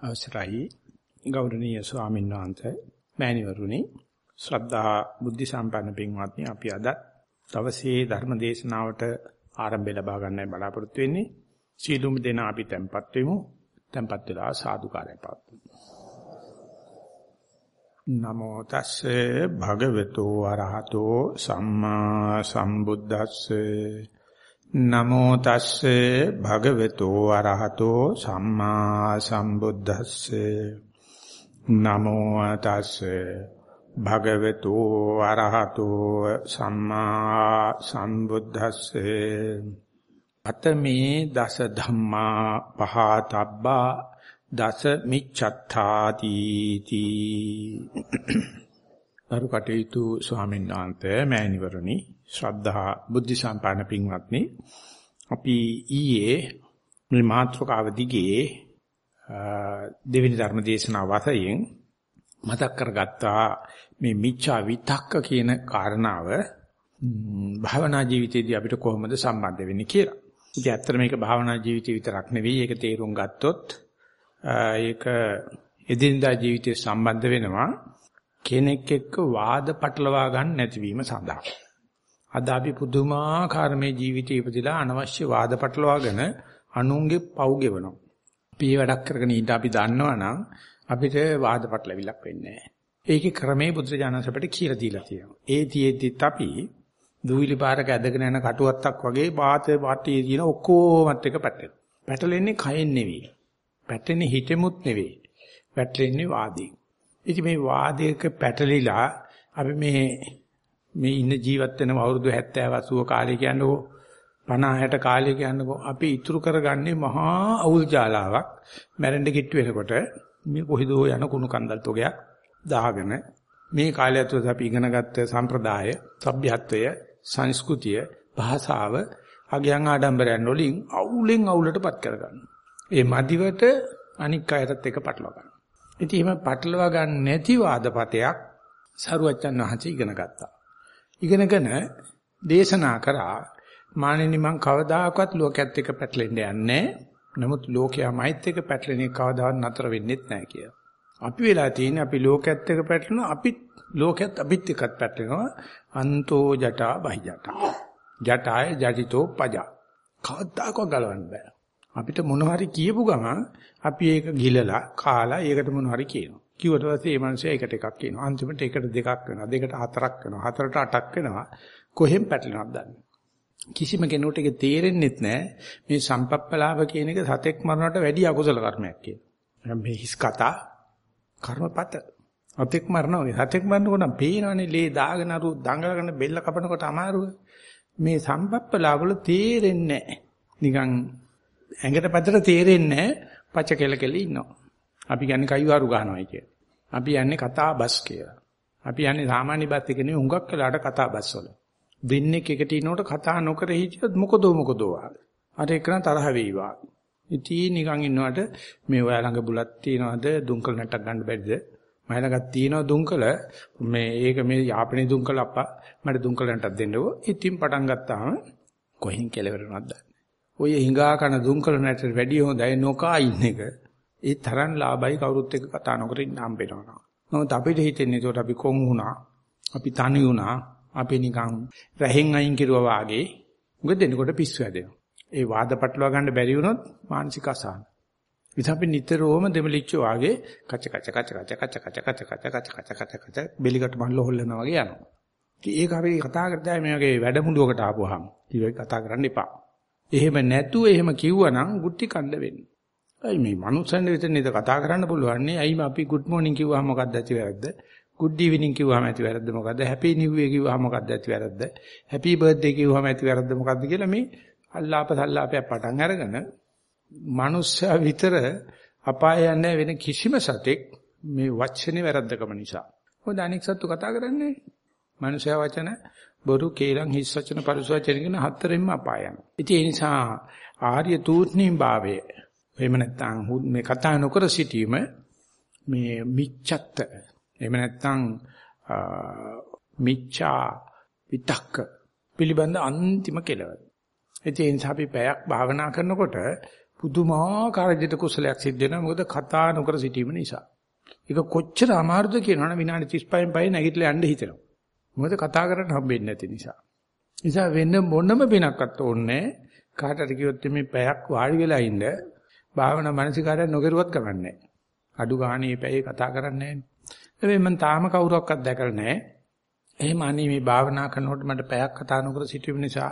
අවසරයි. ගෞරවනීය ස්වාමීන් වහන්සේ මෑණිවරුනි ශ්‍රද්ධා බුද්ධ සම්පන්න පින්වත්නි අපි අද දවසේ ධර්ම දේශනාවට ආරම්භය ලබා ගන්නයි බලාපොරොත්තු වෙන්නේ. සීලුම දෙන අපි tempත් වෙමු. tempත් වෙලා සාදුකාරය පවත්වමු. නමෝ තස්සේ භගවතු වරහතෝ සම්මා සම්බුද්දස්සේ. නමෝ තස්සේ භගවතු අරහතෝ සම්මා සම්බුද්දස්සේ. නමෝ තස්සේ භගවතු අරහතෝ සම්මා සම්බුද්දස්සේ. අතමේ දස ධම්මා පහතබ්බා දස මිච්ඡත්තාති තී. අරු කටයුතු ස්වාමීන් වහන්සේ මෑණිවරණි ශ්‍රද්ධා බුද්ධ සම්පන්න පින්වත්නි අපි ඊයේ මේ මාත්‍රකාව දිගේ දෙවෙනි ධර්ම දේශනාව වශයෙන් මතක් කරගත්තා මේ මිච්ඡා විතක්ක කියන කාරණාව භාවනා ජීවිතයේදී අපිට කොහොමද සම්බන්ධ වෙන්නේ කියලා. ඉතින් ඇත්තට මේක භාවනා ජීවිතය විතරක් නෙවෙයි ඒක තේරුම් ගත්තොත් ඒක එදිනදා ජීවිතේ සම්බන්ධ වෙනවා කෙනෙක් එක්ක වාද පටලවා ගන්න නැතිවීම සඳහා. අද අපි පුදුමාකාර මේ ජීවිතේ ඉපදිලා අනවශ්‍ය වාද පටලවාගෙන අනුන්ගේ පව් ගෙවනවා. අපි වැඩක් කරගෙන ඉඳ අපි දන්නවනම් අපිට වාද පටලවිලක් වෙන්නේ නැහැ. ඒකේ ක්‍රමේ බුදුරජාණන් අපිට කියලා දීලා තියෙනවා. ඒ තියෙද්දිත් අපි දූවිලි පාරක ඇදගෙන යන කටුවත්තක් වගේ පාත වාටියේ තියෙන ඔක්කොමත් එක පැටලෙනවා. පැටලෙන්නේ කයෙන් නෙවෙයි. පැටලෙන්නේ හිතෙමුත් නෙවෙයි. පැටලෙන්නේ වාදයෙන්. ඉතින් මේ වාදයක පැටලිලා අපි මේ මේ ඉන්න ජීවත් වෙන අවුරුදු 70 80 කාලේ කියන්නකෝ 50 60 කාලේ කියන්නකෝ අපි ඉතුරු කරගන්නේ මහා අවුල් ජාලාවක් මැරෙන්න කිට්ටු වෙනකොට මේ කොහිදෝ යන කුණු කන්දල් තොගයක් දාගෙන මේ කාලය ඇතුළත අපි ඉගෙනගත්ත සම්ප්‍රදාය, සભ્યත්වය, සංස්කෘතිය, භාෂාව අගයන් ආඩම්බරයන් වලින් අවුලෙන් අවුලටපත් කරගන්නවා. ඒ මදිවට අනික් අයටත් එක පටලවා ගන්නවා. ඉතින් එහෙම පටලවා ගන්න නැති වාදපතයක් සරුවච්චන් වහන්සේ ඉගෙන ගත්තා. ඉගෙනගෙන දේශනා කරා මානෙනි මං කවදාකවත් ලෝකයේත් එක්ක පැටලෙන්න යන්නේ නමුත් ලෝකයා මයිත් එක්ක පැටලෙන එක කවදාවත් නතර වෙන්නෙත් නැහැ කියලා. අපි වෙලා තියෙන්නේ අපි ලෝකයේත් එක්ක පැටලෙනවා අපිත් ලෝකයේත් අපිත් එක්කත් පැටලෙනවා අන්තෝ ජටා බහි ජටා. ජටාය ජටිතෝ පජා. කවදාකවත් ගලවන්න බෑ. අපිට මොන හරි කියපු ගමන් අපි ඒක ගිලලා කාලා ඒකට මොන හරි කියනවා. කිව්වට පස්සේ මේ මිනිස්සයා එකට එකක් කියනවා. අන්තිමට එකට දෙකක් වෙනවා. දෙකට හතරක් වෙනවා. හතරට අටක් වෙනවා. කොහෙන් පැටලෙනවද දන්නේ කිසිම කෙනෙකුට ඒක තේරෙන්නෙත් නැහැ. මේ සම්පප්පලාව කියන එක සතෙක් මරනට වැඩි අකුසල කර්මයක් කියලා. මේ හිස් කතා කර්මපත. සතෙක් මරනවා. සතෙක් මරනකොට නම් පේනවනේ ලේ දාගෙන අරු දඟලගෙන බෙල්ල කපනකොට අමාරුව. මේ සම්පප්පලාව වල තේරෙන්නේ නැහැ. නිකන් ඇඟට පැත්තට තේරෙන්නේ නැහැ. පච කෙල කෙල ඉන්නවා. අපි කියන්නේ කයිවාරු ගන්නවයි කිය. අපි යන්නේ කතා බස් කියලා. අපි යන්නේ සාමාන්‍ය බස් එක නෙවෙයි හුඟක් වෙලාට කතා බස් වල. දෙන්නේ එකට ඉනකොට කතා නොකර හිටියොත් මොකදෝ මොකදෝ ආවේ. අර එකන තරහ වෙයිවා. ඉතින් නිකන් ඉන්නවට මේ ඔයා ළඟ බුලත් තියනවද දුම්කල නැටක් ගන්න බැරිද? මම ළඟක් තියනවා දුම්කල මේ ඒක මේ යාපනයේ දුම්කල අප්පා මට දුම්කල නැටක් දෙන්නකෝ. ඉතින් පටන් ගත්තාම කොහෙන් කෙලවරනවද දන්නේ. ඔය හිඟා කන දුම්කල නැටට වැඩිය හොඳයි නොකා ඉන්න එක. ඒ තරම් ලාභයි කවුරුත් එක්ක කතා නොකර ඉන්න හම්බ වෙනවා. නමුත් අපිට හිතෙන්නේ ඒකට අපි කොන් වුණා, අපි තනි වුණා, අපි නිකන් රැහෙන් අයින් කිරුවා වාගේ මොකද දෙනකොට පිස්සු හැදෙනවා. ඒ වාද පටලවා ගන්න බැරි වුණොත් මානසික අසහන. ඉතින් අපි නිතරම දෙමලිච්ච වාගේ කච කච කච කච කච කච කච කච කච කච කච කච බෙලිකට මල්ල හොල්ලනවා වගේ යනවා. ඉතින් ඒක අපි කතා කරද්දී මේ වගේ වැඩමුළුවකට ආපුවාම ඉතින් කතා කරන්න එපා. එහෙම නැතුව එහෙම කිව්වනම් ගුටි කණ්ඩ වෙන්නේ. අයි මේ මනුස්සයන් විතර නේද කතා කරන්න පුළුවන් නේ. අයි අපි good morning කිව්වහම මොකක්ද ඇති වැරද්ද? good evening කිව්වහම ඇති වැරද්ද මොකද්ද? happy new year කිව්වහම මොකක්ද ඇති වැරද්ද? happy birthday කිව්වහම ඇති වැරද්ද මොකද්ද කියලා මේ අල්ලාප සල්ලාපයක් පටන් අරගෙන මනුස්සයා විතර අපාය යන්නේ වෙන කිසිම සතෙක් මේ වචනේ වැරද්දකම නිසා. මොකද අනික් සත්තු කතා කරන්නේ මනුෂයා වචන බොරු කේලම් හිස් වචන පරිස වචන කියන හතරෙන්ම අපාය යනවා. ඉතින් ඒ නිසා ආර්ය තූත්ණීම් භාවයේ එහෙම නැත්නම් මේ කතා නොකර සිටීම මේ මිච්ඡත්ත එහෙම නැත්නම් මිච්ඡා විතක්ක පිළිබඳ අන්තිම කෙලවර. ඒ නිසා අපි පැයක් භාවනා කරනකොට පුදුමාකාර විදිහට කුසලයක් සිද්ධ වෙනවා. මොකද කතා නොකර සිටීම නිසා. ඒක කොච්චර අමාරුද කියනවනම් විනාඩි 35න් පස්සේ නැගිටලා යන්න හිතෙනවා. මොකද කතා කරන්න හම්බෙන්නේ නැති නිසා. නිසා වෙන මොනම වෙනක්වත් ඕනේ කාටට කිව්වොත් මේ පැයක් වාඩි වෙලා ඉන්න භාවනා මානසිකාරය නොකරුවත් කමන්නේ අඩු ගානේ පැයේ කතා කරන්නේ නැහැ. මම තාම කවුරක්වත් දැකලා නැහැ. එහෙම අනේ මේ භාවනා කරනකොට මට පැයක් කතා නොකර සිටීම නිසා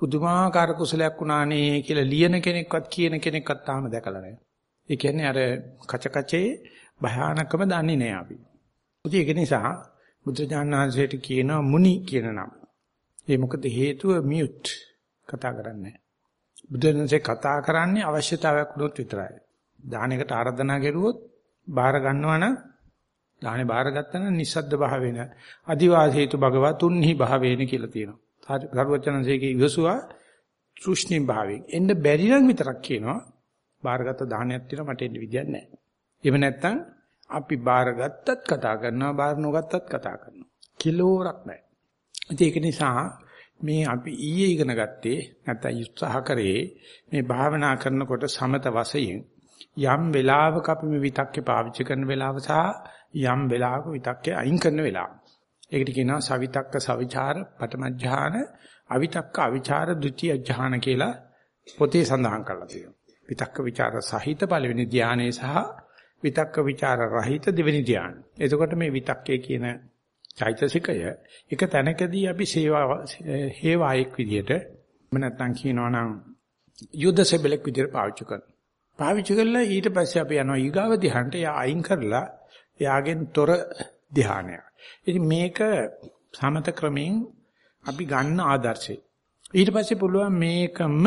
පුදුමාකාර කුසලයක් වුණානේ කියලා ලියන කෙනෙක්වත් කියන කෙනෙක්වත් තාම දැකලා නැහැ. ඒ කියන්නේ අර කච කචේ භයානකම දන්නේ නැහැ අපි. ඒක නිසා බුදුජානනාංශයට කියනවා මුනි කියන නම. ඒ මොකද හේතුව මියුට් කතා කරන්නේ බුදුරජාණන්සේ කතා කරන්නේ අවශ්‍යතාවයක් වුණොත් විතරයි. දානයකට ආරාධනා කෙරුවොත් බාර ගන්නවා නම් දාහනේ බාර ගත්තා නම් නිස්සද්ද භාවේන අදිවාසීතු භගවා තුන්හි භාවේන කියලා තියෙනවා. සර්වචනන්සේගේ ඉවසුවා තෘෂ්ණි භාවයෙන්. එන්න බැරි නම් විතරක් කියනවා බාරගත් දාහනයක් තියෙනවා මට එන්න විදියක් නැහැ. එහෙම නැත්නම් අපි බාරගත්තත් කතා කරනවා බාර නොගත්තත් කතා කරනවා. කිලෝරක් නැහැ. ඒක නිසා මේ අපි ඊයේ ඉගෙන ගත්තේ නැත්නම් උත්සාහ කරේ මේ භාවනා කරනකොට සමත වශයෙන් යම් වෙලාවක අපි මේ විතක්කේ පාවිච්චි කරන වෙලාව සහ යම් වෙලාවක විතක්කේ අයින් කරන වෙලාව. ඒකට කියනවා සවිතක්ක සවිචාර පඨමඥාන අවිතක්ක අවිචාර ဒ ුතිය ඥාන කියලා පොතේ සඳහන් කරලා තියෙනවා. විතක්ක ਵਿਚාර සහිත පළවෙනි ධානයේ සහ විතක්ක ਵਿਚාර රහිත දෙවෙනි ධානය. එතකොට මේ විතක්කේ කියන චෛතසිකය එක තැනකදී අපි සේවා හේවායෙක් විදියට මම නැත්තම් කියනවා නම් යුද්ධ සෙබලෙක් විදියට පාවිච්චි කරනවා. පාවිච්චි කළා ඊට පස්සේ අපි යනවා ඊගාව ධ්‍යානට එයා අයින් කරලා එයාගෙන් තොර ධ්‍යානයක්. ඉතින් මේක සමත ක්‍රමයෙන් අපි ගන්න ආදර්ශය. ඊට පස්සේ පුළුවන් මේකම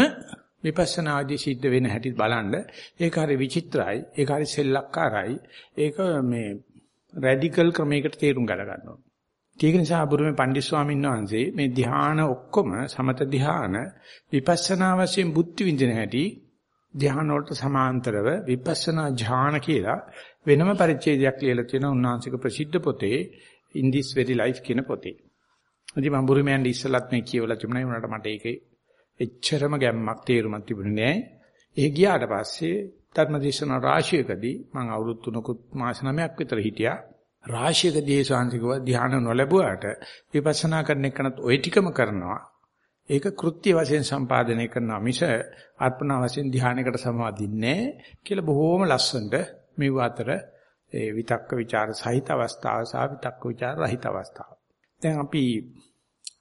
විපස්සනාදී සිද්ධ වෙන හැටි බලන්න. ඒක හරි විචිත්‍රයි, ඒක හරි සෙල්ලක්කාරයි. ඒක මේ රැඩිකල් ක්‍රමයකට තේරුම් ගන්න ගන්නවා. ඒක නිසා බුරුමේ පණ්ඩිත් ස්වාමීන් වහන්සේ මේ ධ්‍යාන ඔක්කොම සමත ධ්‍යාන විපස්සනා වශයෙන් බුද්ධ විඳින හැටි ධ්‍යාන වලට සමාන්තරව විපස්සනා ඥාන කියලා වෙනම පරිච්ඡේදයක් ලියලා තියෙනවා උන්වහන්සේක ප්‍රසිද්ධ පොතේ in this very life කියන පොතේ. ඉතින් මම බුරුමෙන් ඉස්සලත් මේ කියවලා තිබුණා ඒ වුණාට මට ඒකේ එච්චරම ගැම්මක් තේරුමක් තිබුණේ නෑ. ඒ ගියාට පස්සේ ධර්මදේශන රාශියකදී මම අවුරුදු 3කුත් මාස 9ක් විතර හිටියා. රාශියක දේශාංශිකව ධානය නොලැබුවාට විපස්සනා කරන එකනත් ওই ටිකම කරනවා. ඒක කෘත්‍ය වශයෙන් සම්පාදනය කරනවා මිස අර්පණ වශයෙන් ධානයකට සමාදින්නේ කියලා බොහෝම ලස්සනට මේ අතර ඒ විතක්ක ਵਿਚාර සහිත අවස්ථාව සහ විතක්ක ਵਿਚාර රහිත අවස්ථාව. දැන් අපි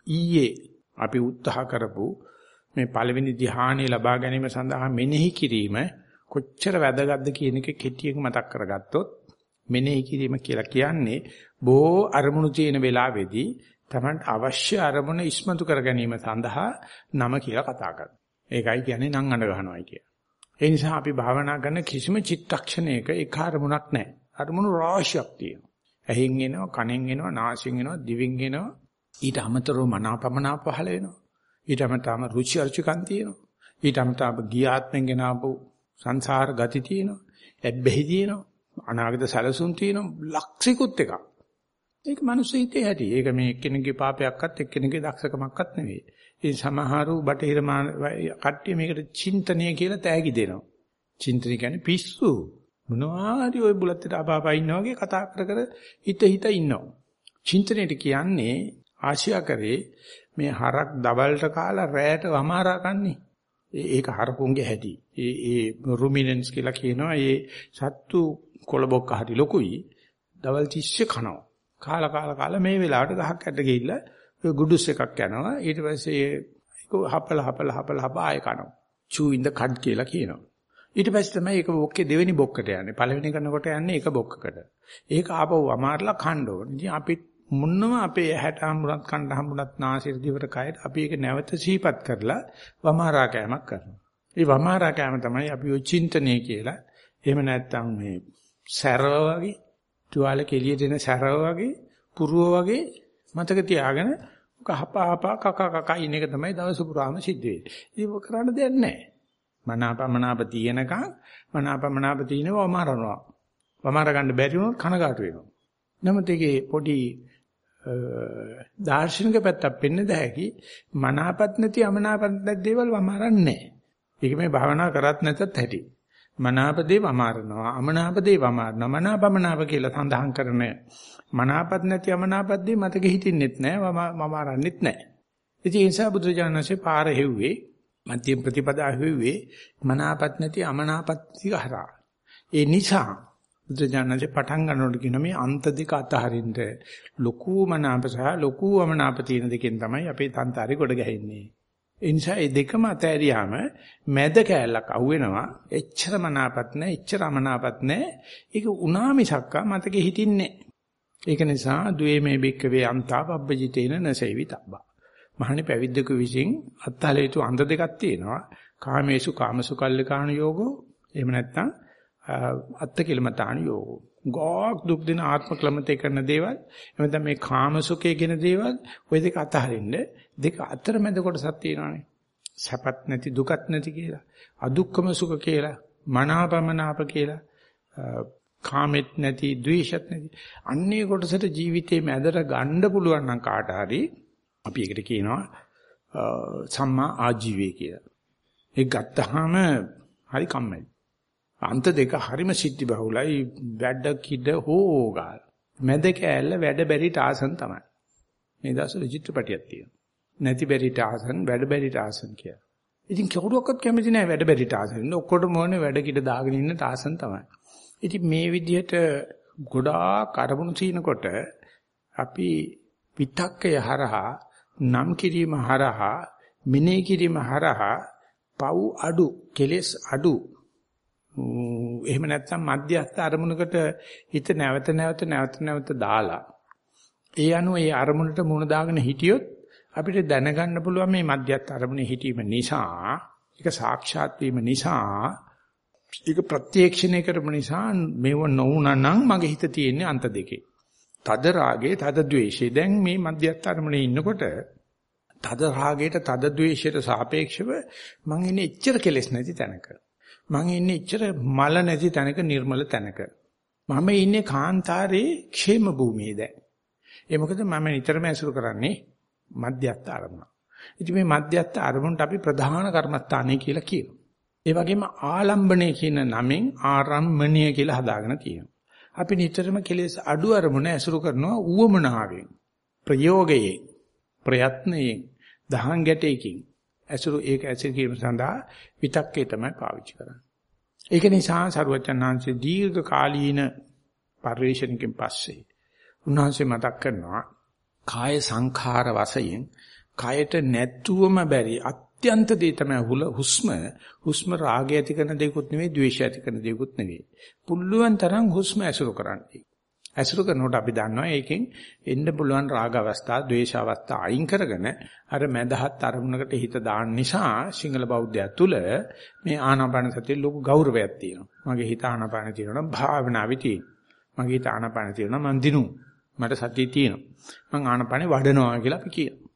ඊයේ අපි උත්සාහ කරපු මේ පළවෙනි ධ්‍යානය ලබා ගැනීම සඳහා මෙනෙහි කිරීම කොච්චර වැදගත්ද කියන එක කෙටියෙන් මතක් කරගත්තොත් මෙනෙහි කිරීම කියලා කියන්නේ බොහෝ අරමුණු තියෙන වෙලාවේදී Tamanට අවශ්‍ය අරමුණ ඉස්මතු කර ගැනීම සඳහා නම කියලා කතා කරනවා. ඒකයි කියන්නේ නම් අඬ ගන්නවයි කිය. ඒ නිසා අපි භාවනා කරන කිසිම චිත්තක්ෂණයක එක අරමුණක් නැහැ. අරමුණු රාශියක් තියෙනවා. ඇහෙන් එනවා, කනෙන් එනවා, නාසයෙන් එනවා, දිවෙන් එනවා. ඊට අමතරව මනාපමනාප පහළ වෙනවා. ඊට අමතරව රුචි අරුචිකම් තියෙනවා. ඊට අමතරව ගියාත්මෙන් ගෙනාවු සංසාර ගති තියෙනවා. ඇබ්බැහි තියෙනවා. අනාගත සැලසුම් තියෙන ලක්ෂිකුත් එකක්. ඒක මිනිස්සු හිතේ ඇති. ඒක මේ එක්කෙනෙකුගේ පාපයක්වත් එක්කෙනෙකුගේ දක්ෂකමක්වත් නෙවෙයි. ඒ සමහරු බටහිර කට්ටිය මේකට චින්තනය කියලා තෑගි දෙනවා. චින්තනය කියන්නේ පිස්සු. මොනවාරි ওই බුලත්තට අපාපා ඉන්නා වගේ කතා කර කර හිත හිත ඉන්නවා. චින්තනයේට කියන්නේ ආශියා කරේ මේ හරක් දවල්ට කාලා රැයට වමාරා කන්නේ. ඒක හරකුන්ගේ හැටි. ඒ ඒ රුමිනන්ස් කියලා කියනවා. ඒ සත්තු කොළබොක්ක හරි ලොකුයි. දවල් 30 කනවා. කාලා කාලා කාලා මේ වෙලාවට ගහක් ඇට ගිහිල්ලා ඔය ගුඩුස් එකක් යනවා. ඊට පස්සේ ඒක හපල හපල හපල හප ආය කනවා. chew in the cud කියලා කියනවා. ඊට පස්සේ තමයි ඒක බොක්කේ දෙවෙනි බොක්කට යන්නේ. පළවෙනි කරනකොට යන්නේ ඒක බොක්කකට. ඒක ආපහු අමාරලා කන්න ඕනේ. ඉතින් අපි මුන්නම අපේ ඇහැට හම්බුනත් කන්න හම්බුනත් නාසයට දිවට කයට අපි ඒක නැවත සිහිපත් කරලා වමාරා කෑමක් කරනවා. ඒ වමාරා කෑම තමයි අපි ඔය චින්තනය කියලා. එහෙම නැත්නම් මේ සැරව වගේ තුවාල කෙලිය දෙන සැරව වගේ පුරුව වගේ මතක තියාගෙන කහපාපා කක කක ඉන්න එක තමයි දවස පුරාම සිද්ධ වෙන්නේ. ඒක කරන්න දෙයක් නැහැ. මනාපමනාප තියෙනකන් මනාපමනාප තියෙනව වමාරනවා. වමාර ගන්න බැරි වුණොත් කනගාටු වෙනවා. නමුත් ඒකේ පොඩි දාර්ශනික පැත්තක් පෙන්න දෙහැකි මනාපත් නැති අමනාපත් නැති දේවල් වමාරන්නේ නැහැ. ඒක මේ භාවනා කරත් නැතත් ඇති. මනාපදේ වමාරනවා අමනාපදේ වමාරනවා මනාපමනාප කියලා සඳහන් කරන මනාපත් නැති අමනාපද්දී මතක හිටින්නෙත් නැහැ වමාරන්නෙත් නැහැ. ඉතින් ඒ නිසා බුදුජානනාංශේ පාර හෙව්වේ මධ්‍යම ප්‍රතිපදා හෙව්වේ මනාපත් නැති අමනාපත් හරහා. ඒ නිසා බුදුජානනාංශේ පටන් ගන්නකොට කියන මේ අන්ත දෙක අතහරින්න ලොකු මනාප සහ ලොකු අමනාප තියෙන දෙකෙන් තමයි අපේ තන්තරේ ගොඩ ගැහෙන්නේ. ඒ නිසා මේ දෙකම අතෑරියාම මැද කෑල්ලක් අහුවෙනවා. එච්චර මනාපත් නැහැ, එච්චර අමනාපත් නැහැ. ඒක උනා මිසක්කා මතකෙ හිටින්නේ ඒක නිසා දුවේ මේ බික්කවේ අන්තා පබ්බජිතේන නසෙවිතබ්බා. මහණි පැවිද්දක විසින් අත්හල යුතු අන්ත දෙකක් තියෙනවා. කාමේසු කාමසුකල්ලිකාණ යෝගෝ එහෙම නැත්නම් අත්ති කිලමතාණ යෝගෝ. ගෝක් දුක් දින ආත්ම ක්ලමතේ කරන දේවල් එහෙනම් මේ කාමසුඛයේ කියන දේවල් ওই දෙක අතහරින්න දෙක අතරමැද කොටසක් තියෙනවානේ. සැපත් නැති දුකත් නැති කියලා. අදුක්කම සුඛ කියලා මනාපමනාප කියලා කාමෙත් නැති ද්වේෂත් නැති. අන්නේ කොටසට ජීවිතේ මැදට ගන්න පුළුවන් නම් කාට හරි අපි ඒකට කියනවා සම්මා ආජීවය කියලා. ඒක ගත්තාම හරි කම්මැලි. අන්ත දෙක හරිම සිද්ධි බහුලයි වැඩ කිඩ හෝගාල. මැද කෑල්ල වැඩ බැරි ටාසන් තමයි. මේ දවස්වල චිත්‍රපටියක් තියෙනවා. නැති බැරි ටාසන් වැඩ බැරි ටාසන් කියලා. ඉතින් කවුරුවක්වත් කැමති නැහැ වැඩ බැරි ටාසන්. ඔක්කොටම ඕනේ වැඩ කිඩ දාගෙන ඉන්න ටාසන් තමයි. ඉතින් මේ විදිහට ගොඩාක් අරමුණු තිනකොට අපි විතක්කය හරහා නම් කිරීම හරහා මිනේ කිරීම හරහා පව් අඩු කෙලෙස් අඩු එහෙම නැත්නම් මධ්‍යස්ථ අරමුණකට හිත නැවත නැවත නැවත නැවත දාලා ඒ අනුව ඒ අරමුණට මුණ දාගෙන හිටියොත් අපිට දැනගන්න පුළුවන් මේ මධ්‍යස්ථ අරමුණේ හිටීම නිසා ඒක සාක්ෂාත් වීම නිසා ඒක ප්‍රත්‍යක්ෂණය කරපු නිසා මේව නොවුනනම් මගේ හිත තියෙන්නේ අන්ත දෙකේ. තද රාගේ තද ද්වේෂේ. දැන් මේ මධ්‍යස්ථ අරමුණේ ඉන්නකොට තද රාගයට තද ද්වේෂයට සාපේක්ෂව මං ඉන්නේ එච්චර කෙලෙස් නැති තැනක. මම ඉන්නේ එච්චර මල නැති තැනක නිර්මල තැනක. මම ඉන්නේ කාන්තාරේ ക്ഷേම භූමියේ දැන්. ඒ මොකද මම නිතරම ඇසුරු කරන්නේ මධ්‍යස්ථ ආරමුණ. ඉතින් මේ මධ්‍යස්ථ ආරමුණට අපි ප්‍රධාන කර්මස්ථානය කියලා කියනවා. ඒ වගේම ආලම්බණය කියන නමෙන් ආරම්මණය කියලා හදාගෙන තියෙනවා. අපි නිතරම කෙලෙස් අඩු අරමුණ ඇසුරු කරනවා ඌවමනාවෙන් ප්‍රයෝගයෙන් ප්‍රයත්නයෙන් දහං ගැටයකින් ඇසුරු ඒක ඇසුරු කිරීම සඳහා විතක්කේ තමයි පාවිච්චි කරන්නේ. ඒක නිසා සරුවචනාංශයේ දීර්ඝ කාලීන පරිශ්‍රණකින් පස්සේ උන්වහන්සේ මතක් කරනවා කාය සංඛාර වශයෙන් කායට නැත්තුවම බැරි අත්‍යන්ත දේ තමයි හුස්ම හුස්ම රාගය ඇති කරන දෙයක්වත් නෙවෙයි ද්වේෂය ඇති කරන දෙයක්වත් නෙවෙයි. පුල්ලුවන් තරම් හුස්ම ඇසුරු කරන්නේ. ඇසුරු කරනකොට අපි දන්නවා ඒකෙන් එන්න පුළුවන් රාග අවස්ථා, ද්වේෂ අවස්ථා අයින් කරගෙන අර මදහත් අරමුණකට හිත දාන්න නිසා සිංහල බෞද්ධය තුල මේ ආනාපාන සතිය ලොකු ගෞරවයක් තියෙනවා. මගේ හිත ආනාපාන තියෙනවා නම් භාවනාවේ තියෙනවා. මගේ හිත ආනාපාන තියෙනවා මන් දිනු. මට සතිය තියෙනවා. මං ආනාපානේ වඩනවා කියලා අපි කියනවා.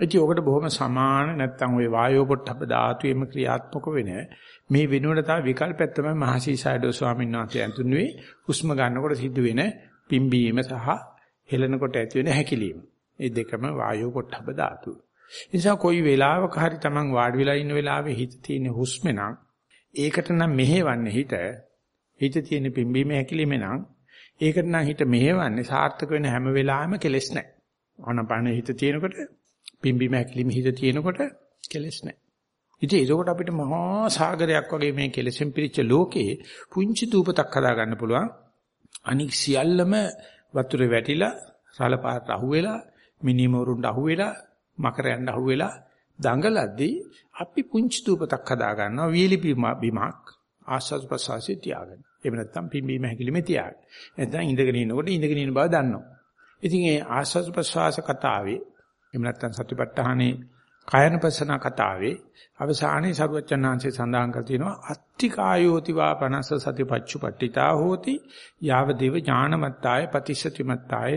ඉතින් ඔකට බොහොම සමාන නැත්තම් ওই වායෝ පොට්ටබ්බ ධාතුවේම ක්‍රියාත්මක වෙන මේ වෙනුවට තව විකල්පයක් තමයි මහසීසයිඩෝ ස්වාමීන් වහන්සේ අඳුන්වේ හුස්ම ගන්නකොට සිද්ධ වෙන පිම්බීම සහ හෙලනකොට ඇති වෙන හැකිලිම. මේ දෙකම වායෝ පොට්ටබ්බ ධාතු. ඒ නිසා කොයි වෙලාවක හරි Taman වාඩි වෙලා ඉන්න වෙලාවේ හිත තියෙන හුස්ම නම් ඒකට නම් මෙහෙවන්නේ හිත. හිත තියෙන පිම්බීම හැකිලිම නම් ඒකට නම් හිත මෙහෙවන්නේ සාර්ථක වෙන හැම වෙලාවෙම කෙලස් නැහැ. ආනපාන හිත තියෙනකොට පිම්බීම හැකිලිම හිත තියෙනකොට කෙලස් නැහැ. ඉතින් ඒකෝට අපිට මහා සාගරයක් වගේ මේ කෙලෙසෙන් පිරිච්ච ලෝකේ පුංචි දූපතක් හදා ගන්න පුළුවන්. අනික් සියල්ලම වතුරේ වැටිලා රළ පාට අහුවෙලා මිනිමෝරුන්ට අහුවෙලා මකරයන්ට අහුවෙලා දඟලද්දී අපි පුංචි දූපතක් හදා ගන්නවා වීලි බිමක් ආස්වාද ප්‍රසවාසී තියාගෙන. එහෙම නැත්නම් පිම්බීම හැකිලිමේ තියාගෙන. නැත්නම් ඉඳගෙන ඉන්නකොට ඉඳගෙන ඉන්න බව දන්නවා. ඉතින් ඒ ආස්වාද ප්‍රසවාස කතාවේ එහෙම නැත්නම් සතිපට්ඨානේ කායනපසන කතාවේ අවසානයේ සරුවචනාංශේ සඳහන් කර තියෙනවා අත්ති කායෝති වා පනස සතිපච්චුපට්ඨිතා හෝති යාව දේව ඥානමත්තාය පතිසතිමත්තාය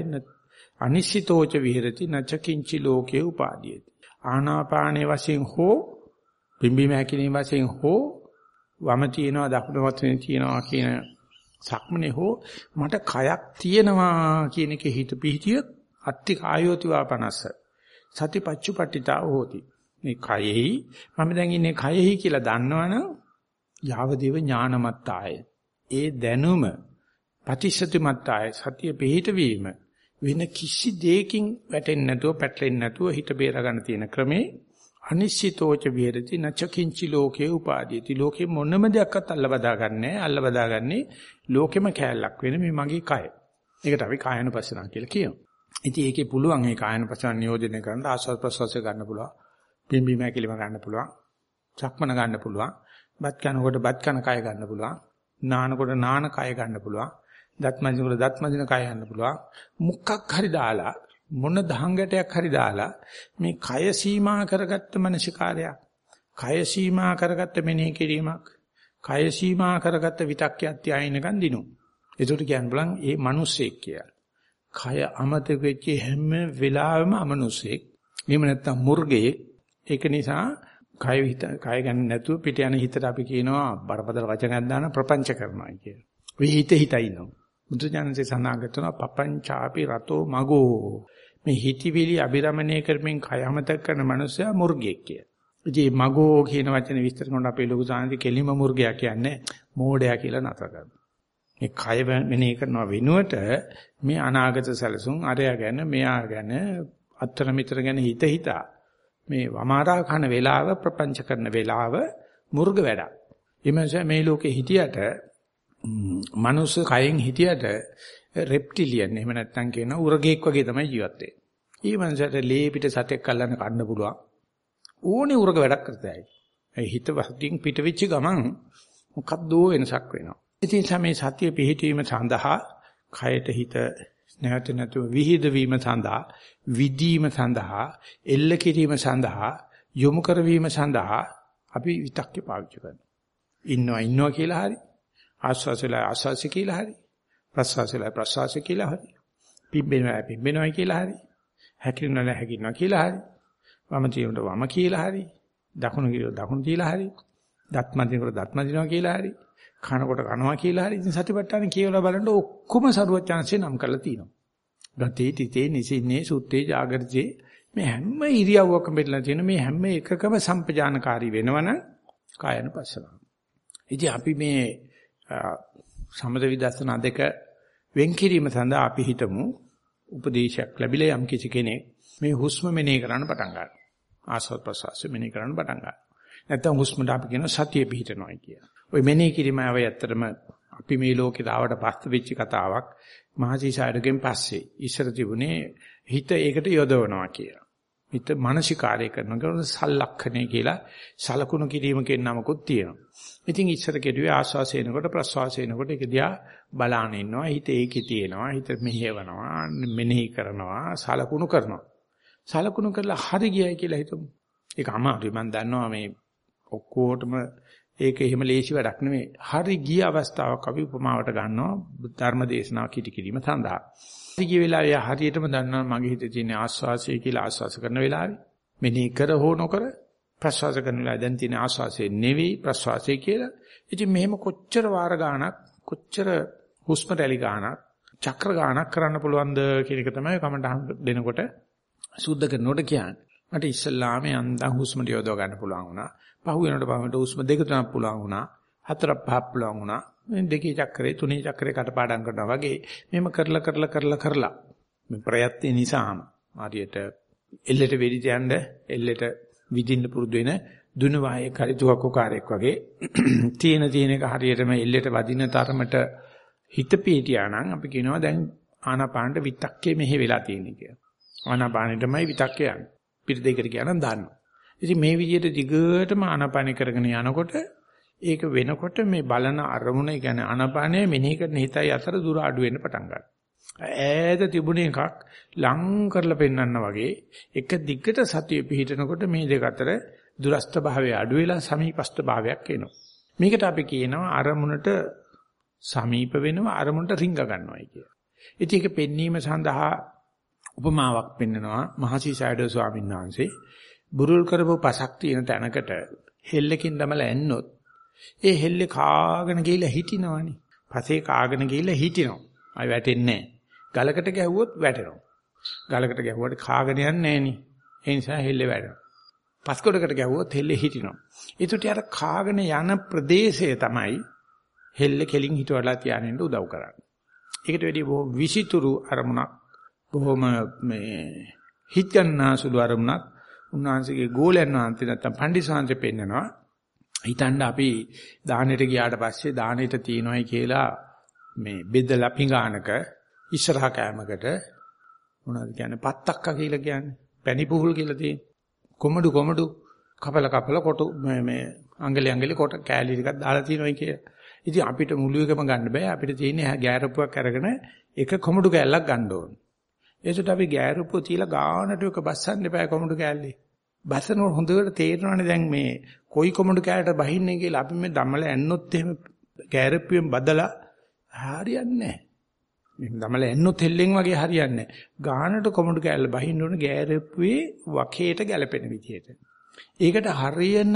අනිශ්චිතෝච විහෙරති නචකින්චි ලෝකේ උපාදීයති. ආනාපානේ වශයෙන් හෝ පිම්බීම හැකිනේ වශයෙන් හෝ වම තියනවා දකුණු වශයෙන් තියනවා කියන සක්මනේ හෝ මට කයක් තියෙනවා කියන එක හිත පිහිටියොත් අත්ති කායෝති වා පනස සතිපච්චුපට්ඨිතා හෝති. මේ කයෙහි මම දැන් ඉන්නේ කයෙහි කියලා දන්නවනම් යාවදීව ඥානමත්තාය. ඒ දැනුම ප්‍රතිශතිමත්තාය සතිය පිහිටවීම වෙන කිසි දෙයකින් වැටෙන්නේ නැතුව පැටලෙන්නේ නැතුව හිත බේර ගන්න තියෙන ක්‍රමේ අනිශ්චිතෝච විහෙරති නචකින්චි ලෝකේ උපාදීති ලෝකේ මොනම දෙයක්වත් අල්ල බදා ගන්නෑ අල්ල බදාගන්නේ ලෝකෙම කෑල්ලක් වෙන මේ මගේ කය. ඒකට අපි කායනුපස්සනා කියලා කියනවා. ඉතින් ඒකේ පුළුවන් මේ කායනුපස්සනා නියෝජනය කරන්න ආස්වාද ප්‍රසවාසය ගන්න පුළුවන්. පිම්බීම හැකිලිම ගන්න පුළුවන්. චක්මන ගන්න පුළුවන්. බත් කනකොට බත් කන කය ගන්න පුළුවන්. නානකොට නාන කය ගන්න පුළුවන්. දත් මදිනකොට දත් මදින කය ගන්න පුළුවන්. මුක්කක් හරි දාලා මොන දහංගටයක් හරි දාලා මේ කය සීමා කරගත්ත මනසිකාරයක්. කය සීමා කරගත්ත මෙනෙහි කිරීමක්. කය සීමා කරගත්ත විතක්කයක් තියාිනකන් දිනු. ඒකට කියන්න බලන් ඒ මිනිස්සෙක් කියලා. කය අමතක වෙච්ච හැම වෙලාවෙම අමනුස්සෙක්. එහෙම නැත්නම් මුර්ගෙක්. ඒක නිසා කය හිත කය ගන්න නැතුව පිට යන හිතට අපි කියනවා බරපතල වචනයක් දාන ප්‍රපංච කරනවා කියලා. ඔය හිත හිතයි ඉන්නවා. බුදු ඥානසේ සනාගතන පපංචාපි රතෝ මගෝ. මේ හිතවිලි අබිරමණය කරමින් කය අමතක කරන මනුස්සයා මුර්ගෙක් කියලා. ඉතින් මගෝ කියන වචනේ විස්තර කරනකොට අපේ ලොකු සාන්ති කෙලිම මුර්ගයා කියන්නේ මෝඩයා කියලා නතර කරනවා. මේ කය මෙනෙහි කරනවා වෙනුවට මේ අනාගත සැලසුම් අරයා ගැන මෙයා ගැන අතර මිතර ගැන හිත හිතා මේ වමාරා කන වේලාව ප්‍රපංච කරන වේලාව මුර්ග වැඩක්. එමන්ස මේ ලෝකේ හිටියට මනුස්ස කයෙන් හිටියට රෙප්ටිලියන් එහෙම නැත්නම් කියන උරගෙක් වගේ තමයි ජීවත් වෙන්නේ. ඊ මනුස්සයට ලේ පිට සතෙක් අල්ලන්න කන්න පුළුවන්. ඕනේ උරග වැඩක් කරතයි. ඒ හිත වස්තින් පිට වෙච්ච ගමන් මොකද්දෝ වෙනසක් වෙනවා. ඉතින් මේ සතිය පිහිටීම සඳහා කයට හිත නැවත නැතුව විහිද වීම සඳහා විදීම සඳහා එල්ල කිරීම සඳහා යොමු කරවීම සඳහා අපි විතක්කේ පාවිච්චි කරනවා. ඉන්නවා ඉන්නවා කියලා හරි ආස්වාසලා ආස්වාසි කියලා හරි ප්‍රස්වාසලා ප්‍රස්වාසි කියලා හරි පිම්බෙනවා පිම්බෙනවා කියලා හරි හැකිනවා හැකිනවා කියලා හරි වම තියෙනට වම කියලා හරි දකුණු කියලා දකුණු කියලා හරි දත්ම දිනකොට දත්ම දිනවා කියලා හරි කනකොට කනවා කියලා හරි ඉතින් සතිපට්ඨාන කියවලා බලනකොට ඔක්කොම සරුවචාන්සේ නම් කරලා තියෙනවා. ගතේ තිතේ නිසින්නේ සුත්තේ జాగර්ජේ මේ හැම ඉරියව්වකම බෙදලා තියෙන මේ හැම එකකම සම්පජානකාරී වෙනවනම් කායන පස්සනාව. ඉතින් අපි මේ සමද විදර්ශනා දෙක වෙන් කිරීම සඳහා අපි හිතමු උපදේශයක් ලැබිලා යම් කිසි කෙනෙක් මේ හුස්ම මෙනෙහි කරන්න පටන් ගන්නවා. ආස්වාද ප්‍රසවාස මෙනෙහි කරන්න පටන් ගන්නවා. නැත්නම් හුස්මට අපි කියන සතිය පිහිටනවා කියලා. ওই මෙනෙහි කිරීම ආවේ ඇත්තටම අපි මේ ලෝකෙට ආවට පස්සේ වෙච්ච කතාවක් මහසීසාරගෙන් පස්සේ ඉස්සර තිබුණේ හිත ඒකට යොදවනවා කියලා. හිත මානසිකාරය කරනවා සල්ලක්ෂණේ කියලා සලකුණු කිරීම කියන නමකුත් තියෙනවා. ඉතින් ඉස්සර කෙරුවේ ආස්වාසේනකොට ප්‍රස්වාසේනකොට ඒක දිහා බලාන ඉන්නවා. හිත ඒකේ තියෙනවා. හිත මෙහෙවනවා, මෙනෙහි කරනවා, සලකුණු කරනවා. සලකුණු කරලා හරි ගියයි කියලා හිතමු. ඒක අමාරුයි මම දන්නවා මේ ඔක්කොටම ඒක එහෙම ලේසි වැඩක් නෙමෙයි. හරි ගිය අවස්ථාවක් අපි උපමාවට ගන්නවා ධර්ම දේශනාව කිටි කිරීම සඳහා. හරි ගිය වෙලාවේ හරියටම දන්නවා මගේ හිතේ තියෙන ආස්වාසය කියලා ආස්වාස කරන වෙලාවේ මෙනෙහි කර හෝ නොකර ප්‍රසවාස කරන වෙලාවේ දැන් තියෙන ආස්වාසය නෙවෙයි ප්‍රසවාසය කියලා. ඉතින් මෙහෙම කොච්චර වාර ගාණක් කොච්චර හුස්ම රැලි ගාණක් චක්‍ර ගාණක් කරන්න පුළුවන්ද කියන එක තමයි කමටහන් දෙනකොට සුද්ධ කරනකොට කියන්නේ. මට ඉස්සල්ලාමේ අන්දන් හුස්මට යොදව ගන්න පුළුවන් වුණා. පහු වෙනකොට පහුවට හුස්ම දෙක තුනක් පුළුවන් වුණා. හතරක් පහක් පුළුවන් වුණා. මේ දෙකේ චක්‍රේ තුනේ චක්‍රේ කටපාඩම් කරනවා වගේ මෙහෙම කරලා කරලා කරලා කරලා මේ ප්‍රයත්න නිසාම හරියට එල්ලෙට වෙඩි තියන්න එල්ලෙට විදින්න පුරුදු වෙන දුන වායේ කරිතුවක්කාරයෙක් වගේ තියෙන තියෙන එක හරියටම එල්ලෙට වදින තරමට හිත පීටියා නම් අපි කියනවා දැන් ආනාපානට විතක්කේ මෙහෙ වෙලා තියෙන කියලා. ආනාපානෙටමයි විතක්කේ යන්නේ. පිට දෙකට කියනනම් දාන්නවා. ඉතින් මේ විදිහට දිගටම ආනාපාන කරගෙන යනකොට ඒක වෙනකොට මේ බලන අරමුණ කියන්නේ ආනාපානය මෙනෙහි කරන හිතයි අතර දුර අඩු වෙන්න පටන් ගන්නවා. ඈත තිබුණ එකක් ලං කරලා පෙන්වන්න වගේ එක දිගට සතිය පිහිටනකොට මේ දෙක අතර දුරස්ත භාවය අඩු වෙලා සමීපස්ත භාවයක් එනවා. මේකට අපි කියනවා අරමුණට සමීප වෙනවා අරමුණට රිංග ගන්නවායි කියලා. ඉතින් ඒක පෙන්වීම සඳහා උපමාවක් පෙන්නනවා මහසි සයඩෝ ස්වාමීන් වහන්සේ බුරුල් කරපු පසක් තියෙන තැනකට හෙල්ලකින් දමලා ඇන්නොත් ඒ හෙල්ලේ කාගෙන ගිහිල්ලා හිටිනවනේ. පසේ කාගෙන ගිහිල්ලා හිටිනවා. ආයි වැටෙන්නේ නැහැ. ගලකට ගැහුවොත් වැටෙනවා. ගලකට ගැහුවට කාගෙන යන්නේ නැහෙනි. ඒ නිසා හෙල්ලේ වැටෙනවා. පස්කොඩකට ගැහුවොත් හෙල්ලේ හිටිනවා. ඒකට අර කාගෙන යන ප්‍රදේශය තමයි හෙල්ලේ කෙලින් හිටවලා තියාගෙන උදව් කරන්නේ. ඒකට වැඩි බොහෝ විසිතුරු අරමුණක් බොහොම මේ හිත ගන්නාසුළු අරමුණක් උන්වහන්සේගේ ගෝලයන් වහන්සේ නැත්තම් පණ්ඩිසාංශ පෙන්නනවා. හිතන්න අපි දානෙට ගියාට පස්සේ දානෙට තියනවායි කියලා මේ බෙදලා පිඟානක ඉස්සරහ කෑමකට මොනවද කියන්නේ පත්තක්ක කියලා කියන්නේ පැණි පුහුල් කියලා තියෙන කොමඩු කොමඩු කපල කපල කොට මේ මේ අංගලි අංගලි කොට කෑලි ටිකක් දාලා තියෙනවායි කියලා. ඉතින් අපිට මුළු එකම ගන්න බෑ අපිට තියෙන්නේ ගෑරපුවක් අරගෙන එක කොමඩු කෑල්ලක් ගන්න ඕන. ඒකට අපි ගෑරපුව තියලා ගානට එක බස්සන්න එපා කොමඩු කෑල්ලේ. බසන හොඳට තේරෙනවානේ දැන් මේ කොයි කොමඩු කෑල්ලට බහින්නේ කියලා අපි මේ දමල ඇන්නොත් එහෙම ගෑරපුවෙන් බදලා හරියන්නේ නැහැ. මේ දමල ඇන්නොත් හෙල්ලෙන් වගේ හරියන්නේ නැහැ. ගානට කොමඩු කෑල්ල බහින්න ඕන ගෑරපුවේ වකේට ගැලපෙන විදියට. ඒකට හරියන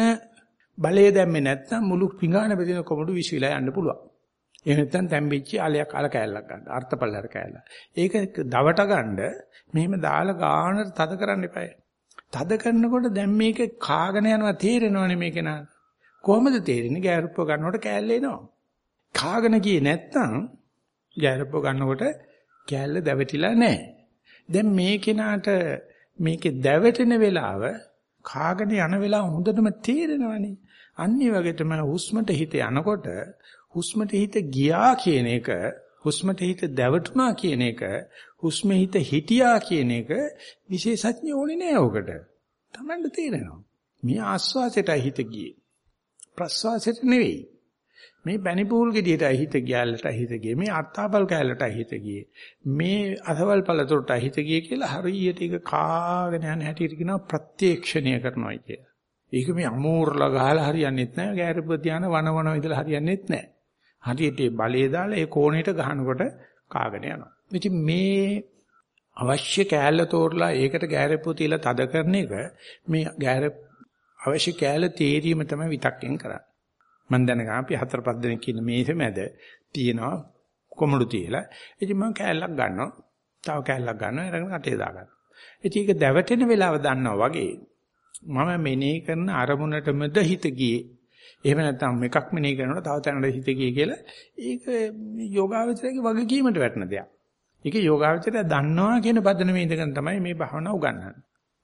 බලය දැම්මේ නැත්නම් මුළු පිඟාන බෙදෙන කොමඩු විශ්විලා යන්න පුළුවන්. එහෙම නැත්නම් තැම්බිච්ච අලයක් අල කෑල්ලක් ගන්න. අර්ථපල්ලර කෑල්ල. ඒක දවට ගන්න මෙහෙම දාලා ගානට තද කරන්න එපායි. තද කරනකොට දැන් මේක කාගෙන යනවා තේරෙනවනේ මේක නා. කොහොමද තේරෙන්නේ? ගෑරුප්ප ගන්නකොට කෑල්ල එනවා. කාගෙන ගියේ නැත්නම් ගෑරුප්ප ගන්නකොට කෑල්ල දැවටිලා නැහැ. දැන් මේ කෙනාට මේකේ දැවටෙන වෙලාව කාගෙන යන වෙලාව හොඳටම තේරෙනවනේ. අනිත් වගේ තමයි හුස්මට හිත යනකොට හුස්මට හිත ගියා කියන එක හුස්මට හිත දැවටුණා කියන එක හුස්ම හිත හිටියා කියන එක විශේෂඥ ඕනේ නෑ ඔකට. Tamanට තේරෙනවා. මේ ආස්වාසයටයි හිත ගියේ. ප්‍රස්වාසයට නෙවෙයි. මේ බැනිපූල් ගෙඩියටයි හිත ගියාලටයි හිත ගියේ. මේ අත්තාපල් කැලටයි හිත ගියේ. මේ අසවල් පළතුරටයි හිත ගියේ කියලා හරියට ඒක කාගෙන යන හැටියට කියනවා ප්‍රත්‍යක්ෂණය කරනවායි කියලා. ඒක මේ අමෝරලා ගහලා හරියන්නේත් නැහැ. ගෑරුප ධාන වනවන ඉදලා හරියන්නේත් නැහැ. හරියට ඒ බලයේ දාලා ඒ කෝණයට ගහනකොට කාගෙන යනවා. ඉතින් මේ අවශ්‍ය කෑල්ල තෝරලා ඒකට ගෑරප්පු තියලා තද කරන එක මේ ගෑර අවශ්‍ය කෑල්ල තේරීම තමයි විතක්යෙන් කරන්නේ. මම දැනගා අපි හතර පහ දෙනෙක් ඉන්න මේසෙ මැද තියෙනවා කොමඩු තියලා. ඉතින් මම කෑල්ලක් ගන්නවා. තව කෑල්ලක් ගන්නවා. ඊළඟට කටේ දා ගන්නවා. ඉතින් ඒක දැවටෙන වෙලාව දන්නවා වගේ මම මෙනෙහි කරන අරමුණටමද හිත ගියේ එහෙම නැත්නම් එකක් මෙනෙහි කරනකොට තව තැනකට හිත ගියේ කියලා ඒක යෝගාවචරයේ වගකීමට වැටෙන දෙයක්. ඒක යෝගාවචරය දන්නවා කියන පදනමේ ඉඳගෙන තමයි මේ භාවනාව උගන්වන්නේ.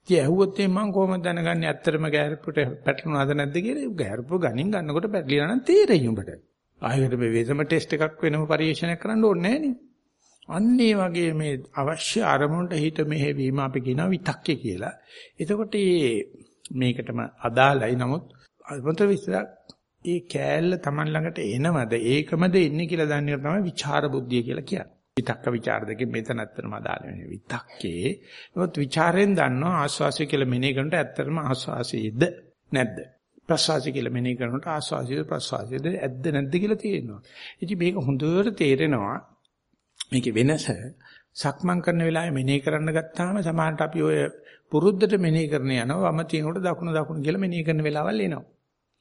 ඉතින් ඇහුවොත් මම කොහොමද දැනගන්නේ ඇත්තටම ගෑරපුට පැටලුණාද නැද්ද කියලා? ගෑරපුව ගණන් ගන්නකොට පැටලිලා නම් තේරෙයි උඹට. ආයෙකට මේ වේසම ටෙස්ට් එකක් වෙනම පරීක්ෂණයක් කරන්න ඕනේ නැහැ අන්න ඒ වගේ මේ අවශ්‍ය අරමුණට හිත මෙහෙවීම අපි කියනවා විතක්කේ කියලා. එතකොට මේකටම අදාළයි නමුත් අමතර විස්තරක් ඒ කෑල්ල Taman ළඟට එනවද ඒකමද එන්නේ කියලා දන්නේ තමයි විචාර බුද්ධිය කියලා කියන්නේ. විතක්ක ਵਿਚාර දෙකේ මෙතන ඇත්තටම අදාළ වෙන්නේ විතක්කේ. නමුත් ਵਿਚාරයෙන් දන්නවා ආස්වාසය කියලා මෙනෙහි කරනට ඇත්තටම ආස්වාසයේද නැද්ද? ප්‍රසවාසය කියලා මෙනෙහි කරනට ආස්වාසයද ප්‍රසවාසයද ඇද්ද නැද්ද කියලා තියෙනවා. ඉතින් මේක හොඳට තේරෙනවා. මේකේ වෙනස සක්මන් කරන වෙලාවේ මෙනෙහි කරන්න ගත්තාම සමහරට අපි ඔය පුරුද්දට මෙනෙහි කරන යනවා වම තිනකොට දකුණ දකුණ කියලා මෙනෙහි කරන වෙලාවල් එනවා.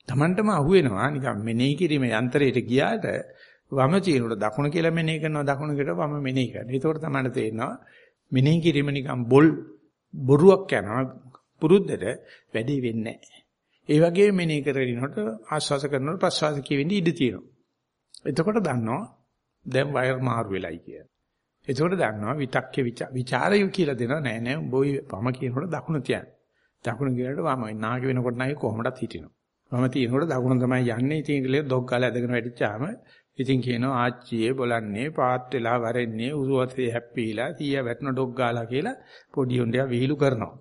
Tamanටම අහුවෙනවා. නිකන් මෙනෙහි කිරීමේ යන්ත්‍රයට ගියාට වම තියෙනකොට දකුණ කියලා මෙනෙහි කරනවා දකුණ කියලා වම මෙනෙහි කරනවා. ඒකෝට තමයි තේරෙනවා මෙනෙහි කිරීම නිකන් බොල් බොරුවක් යනවා පුරුද්දට වැඩි වෙන්නේ ඒ වගේ මෙනෙහි කරගෙනනකොට ආස්වාස කරනකොට ප්‍රස්වාස කියෙන්නේ ඉඩ තියෙනවා. එතකොට දන්නවා දැන් වයර් මාරු වෙලයි කියලා. එතකොට දන්නවා විතක්කේ ਵਿਚාරය කියලා දෙනවා නෑ නෑ උඹ වම කියනකොට දකුණ තියන්න. දකුණ කියනකොට වම නාග වෙනකොට නයි කොහොමදත් හිටිනවා. වම තියෙනකොට දකුණ තමයි යන්නේ. ඉතින් ඒකල දොග් ගාලා ඇදගෙන වැටිච්චාම ඉතින් කියනවා ආච්චියේ බලන්නේ පාත් වෙලා වරෙන්නේ උසුවතේ හැප්පීලා තීය වැටෙන ඩොග් ගාලා කියලා පොඩි උණ්ඩයා විහිළු කරනවා.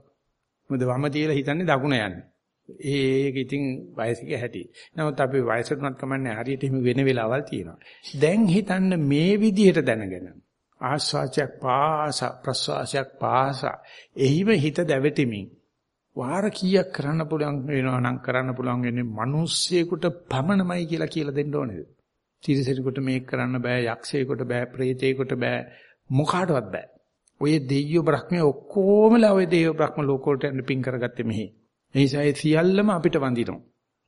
මොකද වම තියලා හිතන්නේ දකුණ යන්නේ. ඒක ඉතින් වයසික හැටි. නමුත් අපි වයසටවත් කමන්නේ හරියට එහෙම වෙන වෙලාවල් තියෙනවා. දැන් හිතන්න මේ විදිහට දැනගෙන ආස්වාචයක් පාස ප්‍රසවාසයක් පාස එහිම හිත දැවෙතිමින් වාර කීයක් කරන්න පුළුවන් වෙනවා නම් කරන්න පුළුවන් වෙන්නේ මිනිස්සෙකුට පමණමයි කියලා කියලා දෙන්න ඕනේද? තිරිසනෙකුට මේක කරන්න බෑ, යක්ෂයෙකුට බෑ, ප්‍රේතයෙකුට බෑ, මොකාටවත් බෑ. ඔය දෙයියෝ බ්‍රහ්මයේ ඔක්කොමලා ඔය දෙයියෝ බ්‍රහ්ම ලෝක වලට යන්න පින් කරගත්තේ මෙහි. ඒ නිසා ඒ සියල්ලම අපිට වඳිනවා.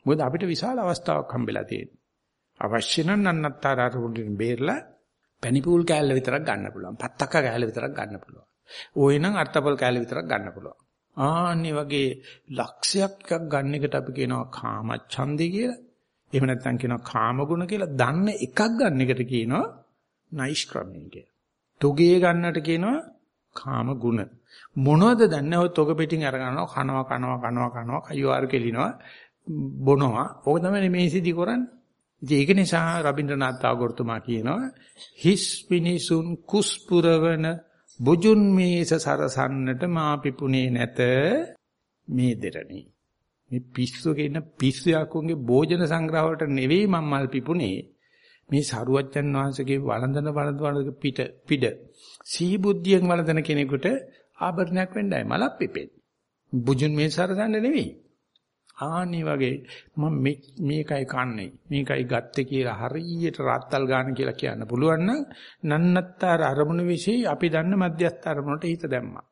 මොකද අපිට විශාල අවස්ථාවක් හම්බෙලා තියෙනවා. අවශ්‍ය නම් නන්නත්තර අරුණින් බේරලා පැණිපූල් කෑල්ල විතරක් ගන්න පුළුවන්. පත්තක්ක කෑල්ල විතරක් ගන්න පුළුවන්. ඕයි නම් අර්ථපල් කෑල්ල විතරක් ගන්න පුළුවන්. ආන්නේ වගේ ලක්ෂයක් එකක් ගන්න එකට අපි කියනවා කාමච්ඡන්දේ කියලා. එහෙම නැත්නම් කියනවා කාමගුණ කියලා. දන්න එකක් ගන්න එකට කියනවා නයිෂ්ක්‍රමණය කියලා. තුගේ ගන්නට කියනවා කාමගුණ. මොනවද දන්නේ ඔය තොග පිටින් අර ගන්නවා කනවා කනවා කනවා කනවා කයවාර කෙලිනවා බොනවා. ඕක තමයි මේ සිදි කරන්නේ. ඉතින් ඒක නිසා රබින්ද්‍රනාත් tagore තුමා කියනවා හිස් පිනිසුන් කුස්පුරවන බුජුන් මේස සරසන්නට මා පිපුණේ නැත මේ දෙරණි. මේ පිස්සු කියන පිස්සු යකුන්ගේ භෝජන සංග්‍රහ වලට නෙවෙයි මම මල් පිපුණේ. මේ සරුවච්චන් වහන්සේගේ වළඳන වළඳන පිට පිට සිහි බුද්ධියෙන් වළඳන කෙනෙකුට ආභරණයක් වෙන්නයි මලක් පිපෙන්නේ. බුජුන් මේස සරසන්න නෙවෙයි. ආනි වගේ මම මේකයි කන්නේ මේකයි ගත්තේ කියලා හරියට රාත්තල් ගන්න කියලා කියන්න පුළුවන් නම් නන්නත්තර අරමුණු વિશે අපි දන්න මධ්‍යස්ථ අරමුණට හිත දැම්මා.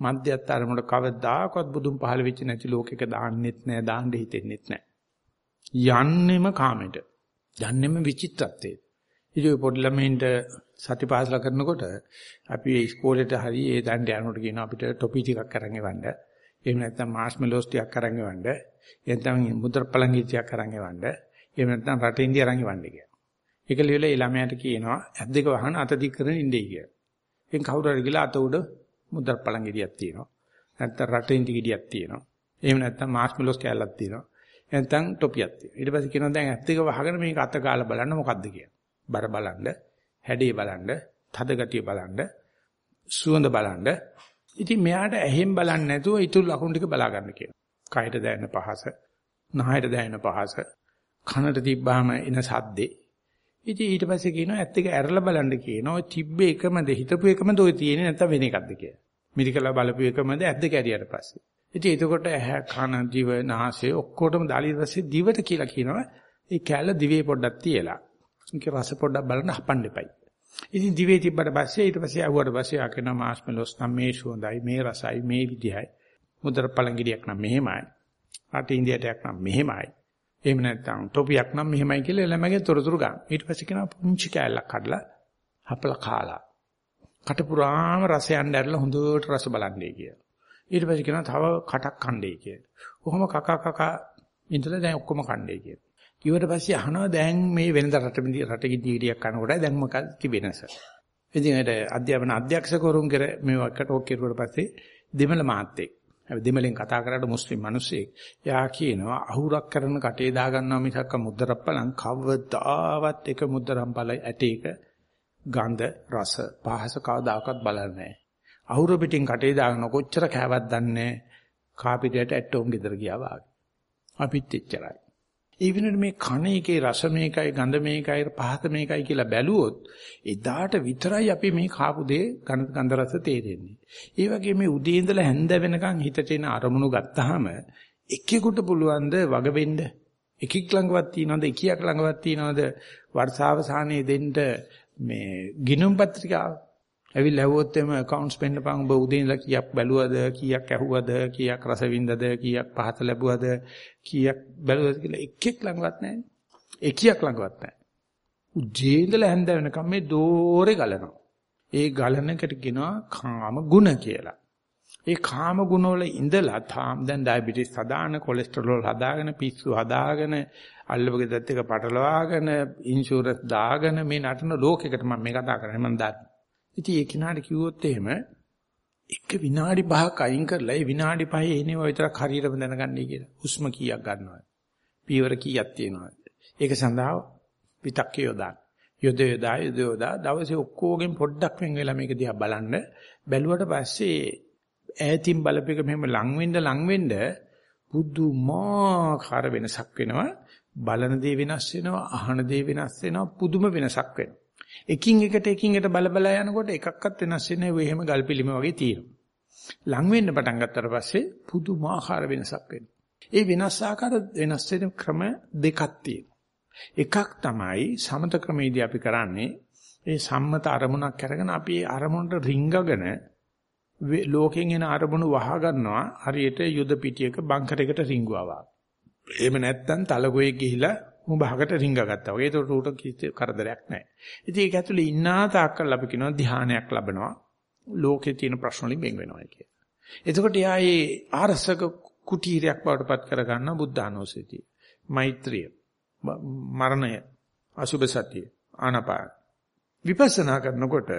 මධ්‍යස්ථ අරමුණට කවදාකවත් බුදුන් පහළ වෙච්ච නැති ලෝකෙක දාන්නෙත් නෑ දාන්න හිතෙන්නෙත් නෑ. යන්නෙම කාමෙට යන්නෙම විචිත්තත්වයට ඉතින් පොඩි ළමයින්ට සතිපාසල කරනකොට අපි ඉස්කෝලේට හරි ඒ දණ්ඩ යනකොට කියනවා අපිට ටොපි ටිකක් අරන් එවන්න. එහෙම නැත්නම් මාෂ්මෙලෝස් ටිකක් අරන් එවන්න. එහෙනම් මුද්‍ර පළංගි ටිකක් අරන් එවන්න. එහෙම නැත්නම් රටේ ඉන්දිය අරන් එවන්න කියලා. ඒක ලියලා ඒ ළමයාට කියනවා ඇස් දෙක වහන අත දික් කරගෙන ඉන්නේ කියලා. ඉතින් කවුරු හරි ගිහලා අත උඩ මුද්‍ර පළංගි ටිකක් තියෙනවා. නැත්නම් රටේ ඉන්දිය ටිකක් තියෙනවා. එහෙම නැත්නම් මාෂ්මෙලෝස් කෑල්ලක් තියෙනවා. නැත්නම් ටොපියක් තියෙනවා. ඊට පස්සේ කියනවා දැන් ඇස් දෙක වහගෙන මේක අත ගාලා බලන්න මොකද්ද කියලා. බර බලන්න, හැඩේ බලන්න, තද ගතිය බලන්න, සුවඳ බලන්න ඉතින් මෙයාට ඇහෙන් බලන්නේ නැතුව ඊටු ලකුණු ටික බලා ගන්න කියනවා. කයට දැනෙන පහස, නහයට දැනෙන පහස, කනට තිබ්බාම එන සද්දේ. ඉතින් ඊට පස්සේ කියනවා ඇත්ත එක ඇරලා බලන්න කියනවා. ඔය තිබ්බේ එකමද හිතපු එකමද ඔය තියෙන්නේ නැත්නම් වෙන එකක්ද කියලා. මිරිකලා බලපු එකමද ඇද්ද කැරියට පස්සේ. ඉතින් එතකොට ඇහැ කන දිව නාසය ඔක්කොටම දාලි රසෙ දිවට කියලා කියනවා. ඒ කැල දිවේ පොඩ්ඩක් තියලා. ඒක රස පොඩ්ඩක් බලන්න හපන්න එපයි. ඉතින් දිවේ තිබ්බට පස්සේ ඊට පස්සේ ආවුවට පස්සේ ආකන මාස්මෙලොස් නම් මේ සුවඳයි මේ රසයි මේ විදිහයි. මුදර පළංගිරියක් නම් මෙහෙමයි. රට ඉන්දියාටයක් නම් මෙහෙමයි. එහෙම නැත්නම් ටොපියක් නම් මෙහෙමයි කියලා ළමගේ තොරතුරු ගන්න. ඊට පස්සේ කියනවා පුංචි කෑල්ලක් කඩලා හපලා කාලා. කට පුරාම රස යන්න ඇරලා හොඳට රස බලන්නේ කියලා. ඊට පස්සේ කියනවා තව කටක් කණ්ඩේ කියලා. කොහොම කකා කකා ඉඳලා දැන් ඔක්කොම කණ්ඩේ කියලා. කිව්වට පස්සේ අහනවා දැන් මේ වෙනද රටමිදී රටකි දීගිරියක් කනකොට දැන් මොකක්ද තිබෙනස. ඉතින් ඒට අධ්‍යාපන අධ්‍යක්ෂකවරුන් කර මේ වකට ඔක් කෙරුවට පස්සේ දෙමළ මාත්තෙක්. අපි දෙමළෙන් කතා කරාට මුස්ලිම් මිනිස්සෙක්. යා කියනවා අහුරක් කරන කටේ දා ගන්නවා මිසක් මුද්දරප්පලං කවදාවත් එක මුද්දරම්පල ඇටේක ගඳ රස පහස කවදාකවත් බලන්නේ නැහැ. අහුර පිටින් කටේ දාගෙන කොච්චර කෑවත් දන්නේ කාපිටයට ඇටෝම් ගෙදර ගියා වාගේ. අපිත් එච්චරයි. ඒ වෙනුවට මේ කණ එකේ රස මේකයි ගඳ මේකයි පහත මේකයි කියලා බැලුවොත් එදාට විතරයි අපි මේ කාපු දේ ගඳ ගඳ රස තේරෙන්නේ. ඒ වගේ මේ උදේ ඉඳලා හැන්ද වෙනකන් හිතට එන අරමුණු ගත්තාම එක්කෙකුට පුළුවන් ද වග වෙන්න? එකෙක් ළඟවත් තියනවද? එකියක් ළඟවත් තියනවද? වර්ෂාවසානයේ දෙන්න මේ ගිනුම් පත්‍රිකාව ඇවිල්ලා ඇහුවොත් එම accounts පෙන්නපන් ඔබ උදේ ඉඳලා කීයක් බැලුවද කීයක් ඇහුවද කීයක් රස වින්දද කීයක් පහත ලැබුවද කීයක් බැලුවද කියලා එකෙක් ළඟවත් නැහැ. එකියක් ළඟවත් නැහැ. උදේ ඉඳලා හැන්ද වෙනකම් මේ දෝරේ ගලනවා. ඒ ගලන එකට කියනවා කාම ගුණ කියලා. ඒ කාම ගුණ වල ඉඳලා තාම දැන් ඩයබටිස් හදාගෙන කොලෙස්ටරෝල් හදාගෙන පිස්සු හදාගෙන අල්ලපගෙ දත් එක පටලවාගෙන ඉන්ෂුරන්ස් දාගෙන මේ නටන ලෝකයකට මම මේ කතා කරන්නේ මම දන්නේ. ඉතින් ඒ කෙනාට කිව්වොත් එහෙම එක විනාඩි 5ක් අයින් කරලා ඒ විනාඩි 5 එනේව විතරක් හරියටම දැනගන්නයි කියලා. හුස්ම කීයක් ගන්නවද? පීවර කීයක් තියෙනවද? ඒක සඳහා පිටක් යොදාන. යොද යොදා යොද යොදා දවසේ ඔක්කොගෙන් පොඩ්ඩක් වෙන් වෙලා මේක දිහා බලන්න. බැලුවට පස්සේ ඈතින් බලපෙක මෙහෙම ලං වෙන්න ලං වෙන්න පුදුමාකාර වෙනසක් වෙනවා. බලන දේ වෙනස් වෙනවා, අහන දේ වෙනස් වෙනවා, පුදුම වෙනසක් වෙනවා. එකින් එකට එකින් එකට බල බල යනකොට එකක්වත් වෙනස් වෙන්නේ වෙයි එහෙම ගල්පිලිම වගේ තියෙනවා. ලං වෙන්න පටන් ගත්තට පස්සේ පුදුමාකාර වෙනසක් වෙනවා. ඒ වෙනස් ආකාර වෙනස් වෙන ක්‍රම දෙකක් තියෙනවා. එකක් තමයි සමත ක්‍රමයේදී අපි කරන්නේ ඒ සම්මත අරමුණක් අරගෙන අපි ඒ අරමුණට රිංගගෙන ලෝකෙන් එන අරමුණු වහ ගන්නවා හරියට යුද පිටියක බංකරයකට රිංගුවා. එහෙම නැත්නම් තලගොයේ ගිහිලා මුභාගට රිංගගත්තා වගේ. ඒකට උට කිසි කරදරයක් නැහැ. ඉතින් ඒක ඇතුලේ ඉන්නා තාක්කල් අපි කියනවා ධානයක් ලැබනවා. ලෝකේ තියෙන ප්‍රශ්න වලින් බෙන් වෙනවා කියලා. එතකොට යා ඒ ආරසක කුටීරයක් බවට පත් කර ගන්න බුද්ධානුස්සතිය. මෛත්‍රිය. මරණය. අසුබ සතිය. ආනපාන. විපස්සනා කරනකොට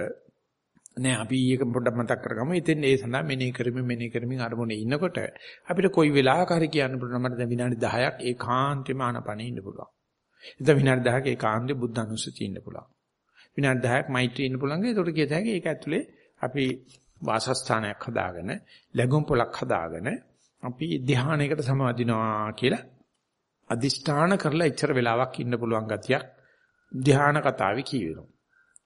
නෑ අපි ඊයක පොඩ්ඩක් මතක් කරගමු. ඉතින් ඒ සඳහා මෙනෙහි කරමින් මෙනෙහි කරමින් අරමුණේ ඉන්නකොට අපිට කොයි වෙලාවක හරි කියන්න පුළුවන් මට දැන් විනාඩි 10ක් ඒකාන්තෙම ආනපනෙ ඉන්න පුළුවන්. ඉතින් විනාඩි 10ක ඒකාන්තෙ බුද්ධ අනුස්සතිය ඉන්න පුළුවන්. විනාඩි 10ක් මෛත්‍රී ඉන්න පුළුවන්. ඒකට කියත හැකි ඒක ඇතුලේ අපි වාසස්ථානයක් හදාගෙන ලැබුම් පොලක් හදාගෙන අපි ධානයකට සමවදිනවා කියලා අදිෂ්ඨාන කරලා ඉච්චර වෙලාවක් ඉන්න පුළුවන් ගතියක් ධාන කතාවේ කියවෙනවා.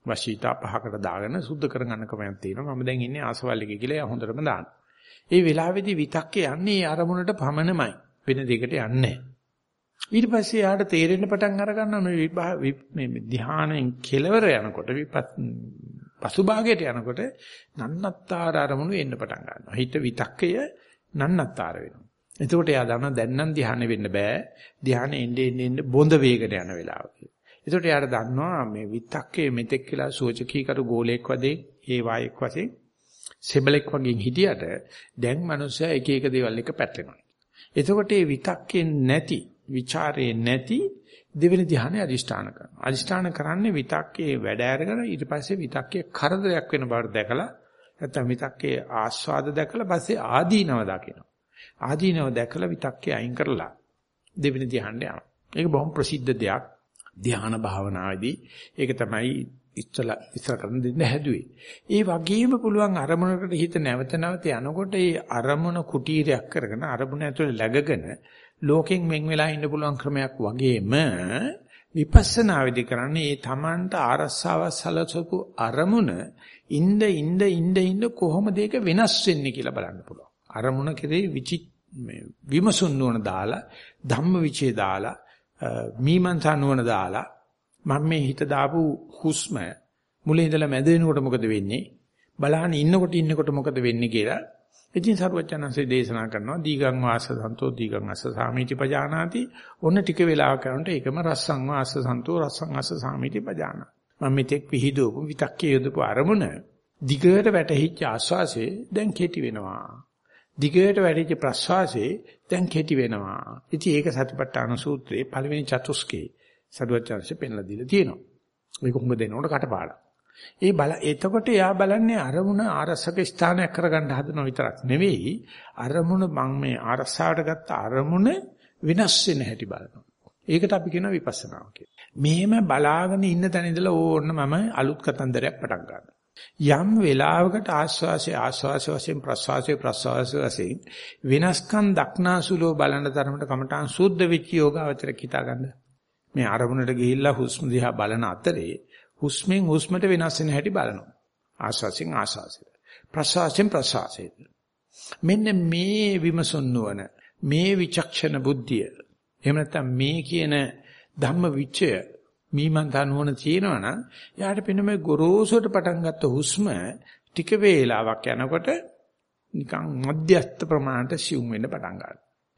වශීතා පහකට දාගෙන සුද්ධ කරගන්න කමක් තියෙනවා. මම දැන් ඉන්නේ ආසවල් එකේ කියලා හොඳටම දාන්න. ඒ වෙලාවේදී විතක්කේ යන්නේ අරමුණට පමණමයි. වෙන දෙයකට යන්නේ ඊට පස්සේ යාට තේරෙන්න පටන් අර ගන්නවා මේ මේ ධානයෙන් කෙලවර යනකොට පසුභාගයට යනකොට නන්නත්තර අරමුණු එන්න පටන් ගන්නවා. හිත විතක්කය නන්නත්තර වෙනවා. එතකොට එයා දන්නවා දැන් නම් ධානය වෙන්න බෑ. ධානය එන්නේ එන්නේ බොඳ වේගට යන වෙලාවක. එතකොට එයාට දන්නවා මේ විතක්කේ මෙතෙක් කියලා සෝචකීකරු ගෝලයක් වදේ ඒ වායෙක් වශයෙන් සෙබලෙක් වගේ හිටියට දැන් මනුස්සයා එක එක දේවල් එක පැටලෙනවා. එතකොට මේ විතක්කේ නැති, ਵਿਚාරේ නැති දෙවෙනි ධ්‍යානෙ අදිෂ්ඨාන කරනවා. අදිෂ්ඨාන කරන්නේ විතක්කේ වැඩ අරගෙන ඊට පස්සේ විතක්කේ කරදරයක් වෙන බවට දැකලා නැත්නම් විතක්කේ ආස්වාද දැකලා පස්සේ ආදීනව දකිනවා. ආදීනව දැකලා විතක්කේ අයින් කරලා දෙවෙනි ධ්‍යානෙ යනවා. ඒක බොහොම ප්‍රසිද්ධ දෙයක්. ධ්‍යාන භාවනාවේදී ඒක තමයි ඉස්සලා ඉස්සර කරන්න දෙන්න හැදුවේ. ඒ වගේම පුළුවන් අරමුණකට හිත නැවත නැවත යනකොට ඒ අරමුණ කුටීරයක් කරගෙන අරමුණ ඇතුලේ läගගෙන ලෝකෙන් වෙන් වෙලා ඉන්න පුළුවන් ක්‍රමයක් වගේම විපස්සනා වෙදි කරන්නේ ඒ Tamanට ආරස්සාව සලසපු අරමුණ ඉnde ඉnde ඉnde ඉnde කොහොමද ඒක වෙනස් වෙන්නේ කියලා බලන්න පුළුවන්. අරමුණ කෙරේ විචි විමසුන් නුවණ දාලා ධම්ම විචේ දාලා මීමන්සා නුවණ දාලා මම මේ හිත දාපු හුස්ම මුලින් ඉඳලා මැද වෙනකොට මොකද වෙන්නේ? බලහන් ඉන්නකොට ඉන්නකොට මොකද වෙන්නේ කියලා ඉතින් සරුවචනන්සේ දේශනා කරනවා දීගං වාස සන්තෝ දීගං අස්ස සාමීති පජානාති. ඔන්න ටික වෙලාවක් කරනකොට ඒකම රස්සං වාස සන්තෝ රස්සං අස්ස සාමීති පජානා මම මෙතෙක් පිහිදුවපු විතක්කේ යොදපු අරමුණ දිගට වැටහිච්ච ආස්වාසේ දැන් කෙටි වෙනවා. දිගට වැඩිච්ච ප්‍රස්වාසයේ දැන් කෙටි වෙනවා. ඉතින් ඒක සතිපට්ඨාන සූත්‍රයේ පළවෙනි චතුස්කේ සරුවචාන්සේ පෙන්ලා දීලා තියෙනවා. මේක උඹ දෙනකොට කටපාඩම්. ඒ බල එතකොට එයා බලන්නේ අරමුණ ආරසක ස්ථානයක් කරගන්න හදන විතරක් නෙවෙයි අරමුණ මම මේ ආරසාවට ගත්ත අරමුණ විනාශ වෙන හැටි බලනවා. ඒකට අපි කියනවා විපස්සනාව කියලා. මෙහෙම බලාගෙන ඉන්න තැන ඉඳලා ඕන්න මම අලුත් කතන්දරයක් පටන් ගන්නවා. යම් වෙලාවකට ආස්වාසය ආස්වාසය වශයෙන් ප්‍රස්වාසය ප්‍රස්වාසය වශයෙන් විනස්කම් දක්නාසුලෝ බලන තරමට කමඨාන් සුද්ධ වෙච්ච යෝගාවචර කිතා ගන්න. මේ අරමුණට ගිහිල්ලා හුස්ම දිහා බලන අතරේ හුස්මෙන් හුස්මට වෙනස් වෙන හැටි බලනවා. ආස්වාසයෙන් ආස්වාසයට. ප්‍රස්වාසයෙන් ප්‍රස්වාසයට. මෙන්න මේ විමසුන් නුවණ මේ විචක්ෂණ බුද්ධිය එහෙම නැත්නම් මේ කියන ධම්ම විචය මීමන්තා නුවණ තියෙනවා නම් යාට පින්න මේ ගොරෝසුට පටන් ගත්ත හුස්ම ටික වේලාවක් යනකොට නිකන් මධ්‍යස්ථ ප්‍රමාණයට සිුම් වෙන්න පටන් ගන්නවා.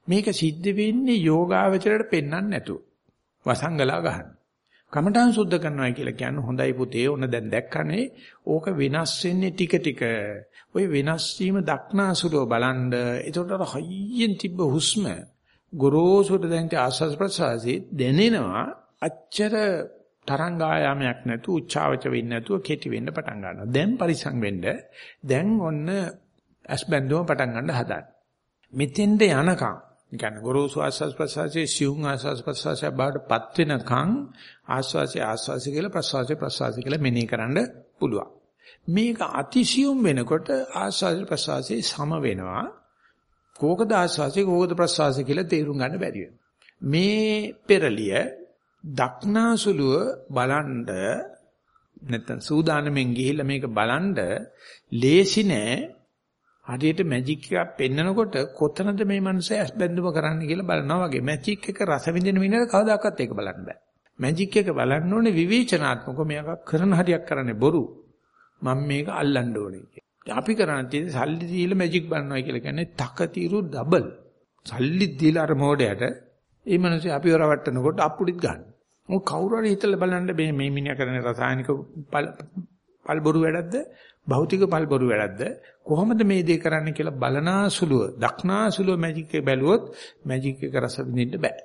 මේක සිද්ධ වෙන්නේ යෝගාවචරයට පෙන්වන්න නැතුව. වසංගලා ගන්න. කමඨාන් සුද්ධ කරනවා කියලා කියන්නේ හොඳයි පුතේ ඕන දැන් දැක්කනේ ඕක වෙනස් වෙන්නේ ටික ටික. ওই වෙනස් වීම දක්නාසුලෝ බලන්න. ඒකට අර හයියෙන් තිබ්බ හුස්ම ගොරෝසුට දැන් ආස්වාද ප්‍රසවාසී දැනෙනවා අච්චර තරංගායාමයක් නැතුව උච්චාවච වෙන්නේ නැතුව කෙටි වෙන්න පටන් ගන්නවා. දැන් පරිසං වෙන්න දැන් ඔන්න ඇස් බැඳුම පටන් ගන්න හදන්න. මෙතෙන්ද යනකම් කියන්නේ ගොරෝසු ආස්වාස් ප්‍රසවාසයේ සියුම් ආස්වාස් ප්‍රසවාසය බාටපත් වෙනකම් ආස්වාසය ආස්වාසය කියලා ප්‍රසවාසය ප්‍රසවාසය කියලා මෙනෙහි කරන්න පුළුවන්. මේක අතිසියුම් වෙනකොට ආස්වාස ප්‍රසවාසයේ සම වෙනවා. කෝකද ආස්වාසය කෝකද ප්‍රසවාසය කියලා තේරුම් ගන්න බැරි මේ පෙරලිය දක්නාසුලුව බලන්ඩ නැත්තම් සූදානම්ෙන් ගිහිල්ලා මේක බලන්ඩ ලේසි නෑ. හරියට මැජික් එකක් පෙන්නකොට කොතනද මේ මනුස්සයා ඇස් බැඳුම කරන්න කියලා බලනවා වගේ. මැජික් එක රස විඳින මිනිහට කවදාකවත් ඒක බලන්න බෑ. මැජික් එක බලන්න ඕනේ විවේචනාත්මකව මේක කරන හරියක් කරන්නේ බොරු. මම මේක අල්ලන්න ඕනේ කියලා. අපි කරන්නේ සල්ලි දීලා මැජික් බලනවා කියලා කියන්නේ තකතිරු ඩබල් සල්ලි දීලා අර මොඩයට ඒ මිනිස්සු අපිව රවට්ටනකොට අප්පුඩිත් ගන්න. මොක කවුරු හරි හිතලා බලන්න මේ මේ මිනිහා කරන රසායනික පල්බොරු වැඩක්ද? භෞතික පල්බොරු වැඩක්ද? කොහොමද මේ දේ කරන්න කියලා බලනාසුලුව, දක්නාසුලුව මැජික් එක බැලුවොත් මැජික් එක රස විඳින්න බෑ.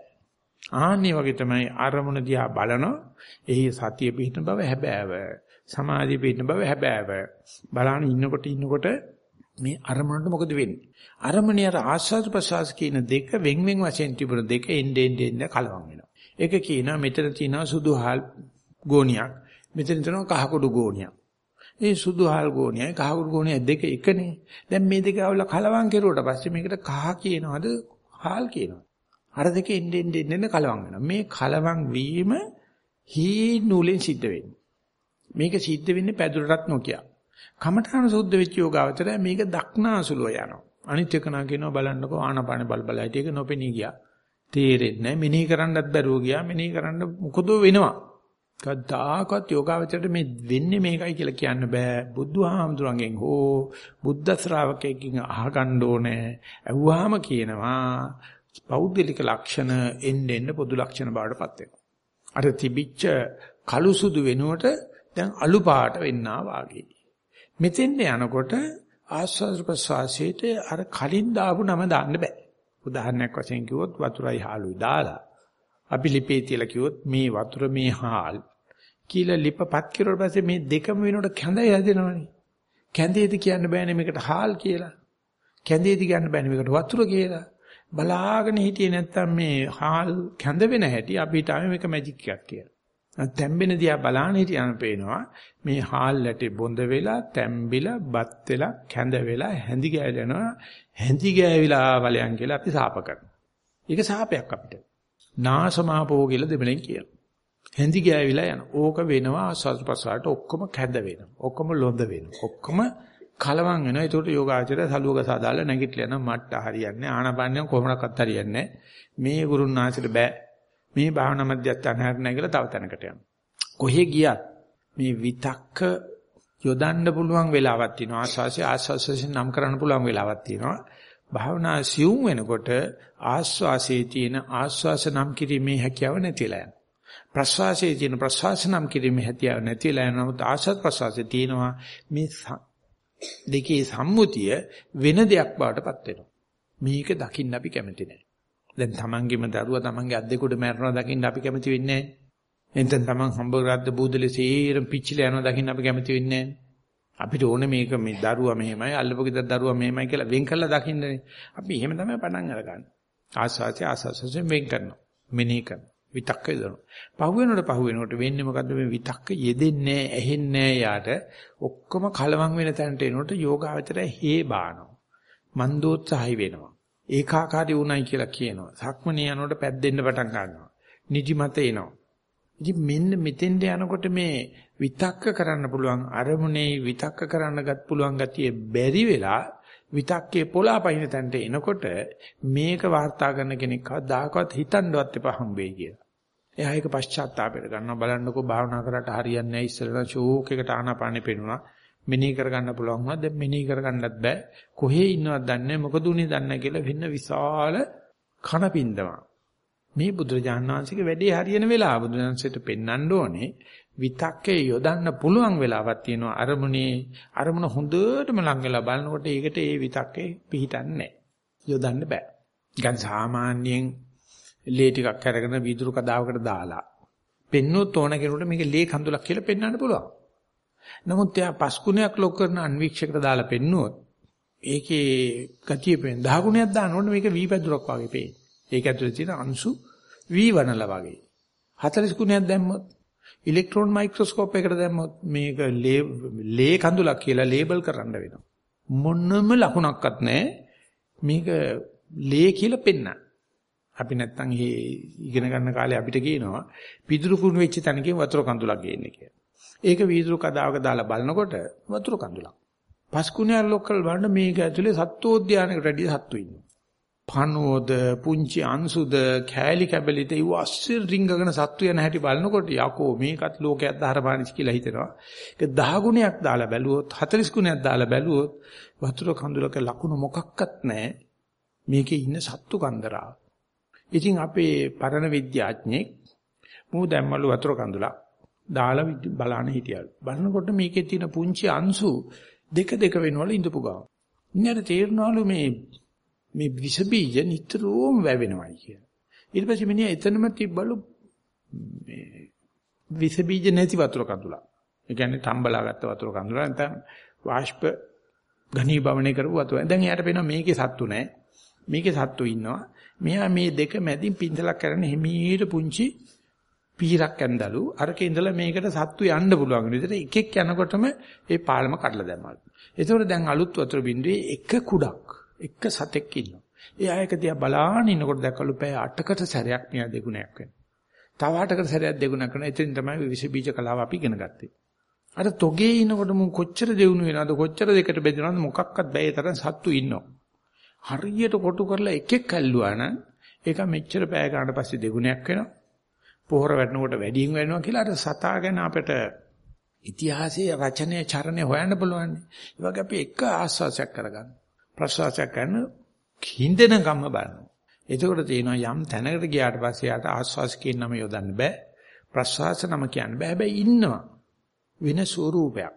ආන්නේ වගේ තමයි අරමුණ දිහා බලනවා. එහි සතිය පිහිටන බව හැබෑව. සමාධිය පිහිටන බව හැබෑව. බලන්න ඉන්නකොට ඉන්නකොට මේ අරමුණට මොකද වෙන්නේ? අරමුණේ අර ආස්වාද ප්‍රසවාස කියන දෙක වෙන් වෙන් වශයෙන් තිබුණ දෙක එන්නේ එන්නේ කලවම් වෙනවා. ඒක කියනවා මෙතන තියෙනවා සුදුහල් ගෝණියක්. මෙතන තියෙනවා කහකුඩු ගෝණියක්. මේ සුදුහල් ගෝණියයි කහකුඩු ගෝණියයි දෙක එකනේ. දැන් මේ දෙක අවුල කලවම් කෙරුවට පස්සේ මේකට කහ කියනවද හාල් කියනවද? අර දෙක එන්නේ එන්නේ කලවම් වෙනවා. මේ කලවම් වීම හී නූලෙන් සිද්ධ වෙන්නේ. මේක සිද්ධ වෙන්නේ පැදුරටත් නොකිය. කමඨාන සුද්ධ වෙච්ච යෝගාවචරය මේක දක්නාසුලව යනවා. අනිත් එක නා කියනවා බලන්නකෝ ආනපාන බල බල හිටියක නොපෙනී ගියා. තේරෙන්නේ නැහැ. මෙනෙහි කරන්නත් බැරුව ගියා. මෙනෙහි කරන්න මොකද වෙනවා? කද්දාකත් යෝගාවචරයට මේ වෙන්නේ මේකයි කියලා කියන්න බෑ. බුදුහාමුදුරන්ගෙන් හෝ බුද්ධ ශ්‍රාවකයෙක්ගෙන් අහගන්න ඕනේ. ඇහුවාම කියනවා පෞද්ගලික ලක්ෂණ එන්න එන්න පොදු ලක්ෂණ බවටපත් වෙනවා. අර තිබිච්ච කළු සුදු වෙනුවට දැන් අලු පාට වෙන්නා වාගේ. මෙතෙන් යනකොට ආස්වාද ප්‍රසවාසයේට අර කලින් දාපු නම දාන්න බෑ. උදාහරණයක් වශයෙන් කිව්වොත් වතුරයි හාලුයි දාලා අපි ලිපේ තියලා කිව්වොත් මේ වතුර මේ හාල් කියලා ලිපපත් කිරුවට පස්සේ මේ දෙකම වෙනකොට කැඳයි හැදෙනවනේ. කැඳේද කියන්න බෑනේ මේකට හාල් කියලා. කැඳේද කියන්න බෑනේ මේකට වතුර කියලා. බලාගෙන හිටියේ නැත්තම් මේ හාල් කැඳ වෙන හැටි අපි හිතාවේ මේක මැජික් එකක් කියලා. තැම්බෙන දිහා බලාන හිටියන පේනවා මේ හාල් ඇටේ බොඳ වෙලා තැම්බිලා බත් වෙලා කැඳ වෙලා හැඳි ගෑවෙනවා හැඳි ගෑවිලා වලයන් කියලා අපි සාප කරනවා. ඒක සාපයක් අපිට. නාසමාපෝ කියලා දෙමළෙන් කියනවා. හැඳි ගෑවිලා යන. ඕක වෙනවා ආස්වාස්පසාරට ඔක්කොම කැඳ වෙනවා. ඔක්කොම ලොඳ වෙනවා. ඔක්කොම කලවම් වෙනවා. ඒකට යෝගාචරය සලුවක සාදාලා නැගිටලා යනවා මට්ට හරියන්නේ ආනපනිය කොහොමඩක්වත් හරියන්නේ මේ ගුරුන්නාසිට බෑ. මේ භාවනා මධ්‍යස්ථාන හරිනයි කියලා තව තැනකට යනවා. කොහෙ ගියත් මේ විතක්ක යොදන්න පුළුවන් වෙලාවක් තියෙනවා. ආස්වාසිය ආස්වාසිය නම් කරන්න පුළුවන් වෙලාවක් තියෙනවා. භාවනා සියුම් වෙනකොට ආස්වාසයේ තියෙන ආස්වාස නම් කිරීමේ හැකියාව නැතිලා යනවා. ප්‍රස්වාසයේ තියෙන ප්‍රස්වාස නම් කිරීමේ හැකියාව නැතිලා යනවා. නමුත් ආස්වාද ප්‍රස්වාසයේ තියෙනවා මේ දෙකේ සම්මුතිය වෙන දෙයක් බවට පත් වෙනවා. මේක දකින්න අපි කැමති නැහැ. දැන් තමන්ගේම දරුවා තමන්ගේ අද්දෙකුඩ මැරෙනවා දකින්න අපි කැමති වෙන්නේ නැහැ. එතෙන් තමන් හම්බුරද්ද බූදලේ සේරම පිච්චිලා යනවා දකින්න අපි කැමති වෙන්නේ නැහැ. අපිට ඕනේ මේක මේ දරුවා මෙහෙමයි අල්ලපු ගෙදර දරුවා මෙහෙමයි කියලා වෙන් කරලා දකින්නනේ. අපි එහෙම තමයි පටන් අරගන්නේ. ආස්වාසය ආස්වාසයෙන් වෙන් කරනවා. මෙනෙහි කරනවා. විතක්ක යදනවා. පහු වෙනකොට පහු වෙනකොට වෙන්නේ මොකද්ද මේ විතක්ක යෙදෙන්නේ නැහැ, ඇහෙන්නේ නැහැ යාට. ඔක්කොම කලවම් වෙන තැනට එනකොට යෝගාවචරය හේ බානවා. මන්දෝත්සහයි වෙනවා. ඒකාකාරී වුණයි කියලා කියනවා. සක්මනේ යනකොට පැද්දෙන්න පටන් ගන්නවා. නිදිමත එනවා. ඉතින් මෙන්න මෙතෙන්ට යනකොට මේ විතක්ක කරන්න පුළුවන් අරමුණේ විතක්ක කරන්නගත් පුළුවන් ගතිය බැරි වෙලා විතක්කේ පොළාපයින් තැනට එනකොට මේක වාර්තා කරන කෙනෙක් කවදාකවත් හිතන්නවත් එපා හම්බෙයි කියලා. එයා ඒක පශ්චාත්තාපයට ගන්නවා බලන්නකෝ භාවනා කරලා හරියන්නේ නැහැ ඉස්සෙල්ලා ෂෝක් එකට ආනාපානෙ පෙනුණා. මෙනෙහි කරගන්න පුළුවන් වුණා දැන් මෙනෙහි කරගන්නත් බෑ. කොහේ ඉන්නවද දන්නේ මොකද උනේ දන්නේ කියලා වෙන්න විශාල කනපින්දමක්. මේ බුදුරජාණන් වහන්සේගේ වැඩේ හරියන වෙලාව බුදුරජාණන්සේට පෙන්වන්න ඕනේ විතක්කේ යොදන්න පුළුවන් වෙලාවක් තියෙනවා අරමුණේ අරමුණ හොඳටම ලං වෙලා බලනකොට ඒකට ඒ විතක්කේ පිහිටන්නේ යොදන්න බෑ. ගන් සාමාන්‍යයෙන් ලේ ටිකක් අරගෙන වීදුරු කදාවකට දාලා පෙන්නොත් ඕන කෙනෙකුට මේක ලේ කඳුලක් කියලා පෙන්වන්න පුළුවන්. නමුත් එයා පස් ගුණයක් ලොක් කරන අන්වීක්ෂකට දාලා පෙන්නුවොත් ඒකේ ගතිය පේන 10 ගුණයක් දානකොට මේක වී පැදුරක් වගේ පේන. ඒක ඇතුලේ තියෙන අංශු වී වනල වගේ. 40 ගුණයක් දැම්මොත් ඉලෙක්ට්‍රෝන මයික්‍රොස්කෝප් එකකට දැම්මොත් මේක ලේ කඳුලක් කියලා ලේබල් කරන්න වෙනවා. මොනම ලකුණක්වත් නැහැ. මේක ලේ කියලා පෙන්නන. අපි නැත්තම් මේ ඉගෙන ගන්න කාලේ අපිට කියනවා පිදුරු කුණු වෙච්ච තැනකින් වතුර කඳුලක් ගේන්න කියලා. ඒක වීදුරු කදාවක දාලා බලනකොට වතුර කඳුලක්. පස් කුණයක් ලොක්කල් බලන්න මේක ඇතුලේ සත්වෝද්‍යානයකට වැඩි සත්තු ඉන්නවා. පනෝද පුංචි අංශුද කෑලි කැබලිද ඒ අස්සිර රිංගගෙන සත්තු යන හැටි බලනකොට යකෝ මේකත් ලෝකයක් දහරපානිස් කියලා හිතෙනවා. ඒක 10 ගුණයක් දාලා බැලුවොත් 40 ගුණයක් දාලා බැලුවොත් වතුර කඳුලක ලකුණු මොකක්වත් නැහැ. මේකේ ඉන්න සත්තු කන්දරාව. ඉතින් අපේ පරණ විද්‍යාඥයෙක් මූ දැම්මලු වතුර කඳුලක් දාලා බලන්න හිටියලු. බලනකොට මේකේ තියෙන පුංචි අංශු දෙක දෙක වෙනවලු ඉඳපු ගාව. ඉන්නට තේරෙනවලු මේ මේ විස බීජ නිතරම වැවෙනවයි කිය. ඊට පස්සේ මිනිහා එතනම තිබ්බලු මේ විස බීජ නැති වතුර කඳුලක්. ඒ කියන්නේ තම්බලා ගත්ත වතුර කඳුලක් නැත්නම් වාෂ්ප ඝනීභවණය කරපු වතුර. දැන් එයාට පේනවා මේකේ සත්තු නැහැ. මේකේ සත්තු ඉන්නවා. මෙයා මේ දෙක මැදින් පින්සලක් කරන හිමීට පුංචි පීරක් ඇඳලු අරකේ ඉඳලා මේකට සත්තු යන්න පුළුවන් විදිහට එකෙක් යනකොටම ඒ පාලම කඩලා දැම්මලු. ඒතකොට දැන් අලුත් වතුර බින්දුවේ එක කුඩක් එක සතෙක් ඉන්නවා. ඒ ආයක දිහා බලාගෙන ඉන්නකොට දැක්කලු පැය 8කට සැරයක් මෙයා දෙගුණයක් වෙනවා. තව 8කට සැරයක් දෙගුණක් කරනවා. එතෙන් තමයි විස බීජ කලාව අපි ඉගෙන ගත්තේ. අර තොගේ ඉනකොට මුන් කොච්චර දෙවුණු වෙනවද කොච්චර දෙකට බෙදෙනවද මොකක්වත් බෑ ඒ තරම් සත්තු ඉන්නවා. හරියට කොටු කරලා එකෙක් ඇල්ලුවා නම් ඒක මෙච්චර පැය ගන්න පස්සේ දෙගුණයක් වෙනවා. පොහොර වැටෙනකොට වැඩියෙන් වෙනවා කියලා අර සතා ගැන අපිට ඉතිහාසයේ රචනයේ චරණේ හොයන්න පුළුවන්. ඒ වගේ අපි එක ආස්වාසයක් කරගන්න. ප්‍රසවාසයක් කරන හින්දෙන කම්ම බලනවා. එතකොට තියෙනවා යම් තැනකට ගියාට පස්සේ යාට ආස්වාස කියන නම යොදන්න බෑ. ප්‍රසවාස නම කියන්න බෑ. හැබැයි ඉන්නවා. වෙන ස්වරූපයක්.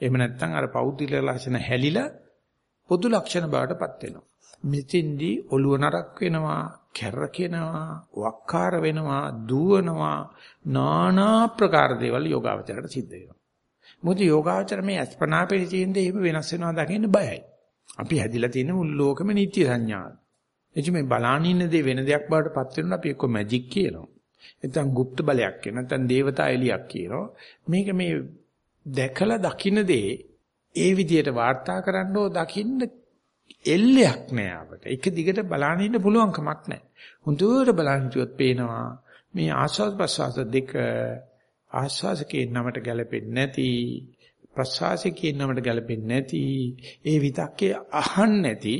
එහෙම නැත්නම් අර පෞද්ගලික ලක්ෂණ හැලිලා පොදු ලක්ෂණ බවටපත් වෙනවා. මෙතෙන්දී ඔළුව නරක් වෙනවා, කැරකෙනවා, වක්කාර වෙනවා, දුවනවා, নানা ප්‍රකාර දේවල් යෝගාවචරයට සිද්ධ වෙනවා. මොකද යෝගාවචර මේ අස්පනා පරිචින්දේ එහෙම වෙනස් වෙනවා දකින්න බයයි. අපි හැදිලා තියෙන මුළු ලෝකෙම නිත්‍ය සංඥා. එචි මේ බලාන ඉන්න දේ වෙන දෙයක් බවට පත් වෙනවා අපි එක්ක මැජික් කියනවා. නැත්නම් গুপ্ত බලයක් කියනවා. නැත්නම් දේවතා එලියක් කියනවා. මේක මේ දැකලා දකින්න දේ ඒ විදියට වාර්තා කරන්න ඕ දකින්න එල්ලයක් නෑ අපට. එක දිගට බලන්න ඉන්න පුළුවන් කමක් නෑ. හොඳට බලන් හිටියොත් පේනවා මේ ආස්වාද ප්‍රසවාස දෙක ආස්වාසකේ නමට ගැලපෙන්නේ නැති ප්‍රසවාසකේ නමට ගැලපෙන්නේ නැති ඒ විතක්කේ අහන්න නැති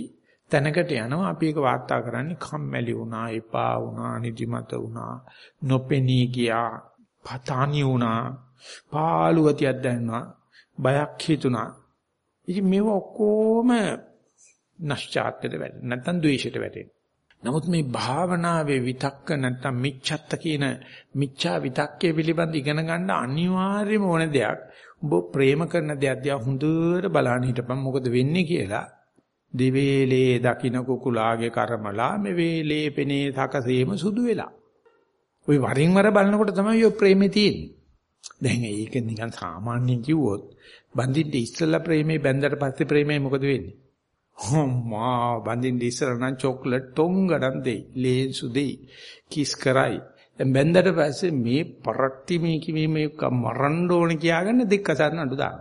තැනකට යනවා අපි ඒක වාර්තා කරන්නේ කම්මැලි වුණා එපා වුණා නිදිමත වුණා නොපෙනී ගියා පතානි වුණා පාළු ගතියක් දැනෙනවා බයක් හිතුණා ඉතින් මේව ඔක්කොම නැස්චාත්කද වැටෙන නැත්නම් ද්වේෂයට වැටෙන නමුත් මේ භාවනාවේ විතක්ක නැත්නම් මිච්ඡත්ත කියන මිච්ඡා විතක්කේ පිළිබඳ ඉගෙන ගන්න අනිවාර්යම ඕන දෙයක් ඔබ ප්‍රේම කරන දෙයක් දිහා හොඳට බලන්න හිටපන් මොකද වෙන්නේ කියලා දිවේලේ දකින්න කුකුලාගේ කර්මලා මේ වේලේ පෙනේ තකසේම සුදු වෙලා. ওই වරින් වර බලනකොට තමයි ඔය ප්‍රේමේ තියෙන්නේ. දැන් ඒක නිකන් සාමාන්‍යයෙන් කිව්වොත් බඳින්න ඉස්සෙල්ලා ප්‍රේමේ බැඳලා පස්සේ ප්‍රේමේ මොකද වෙන්නේ? හොම්මා බඳින්න ඉස්සෙල්ලා නම් චොක්ලට් තොංගඩන් දෙයි, ලේන්සු දෙයි, කිස් කරයි. දැන් බැඳලා පස්සේ මේ පරට්ටි මේ කිමේ මේ මරන්න ඕන කියාගන්න දෙක අසන්න අඩු දාන.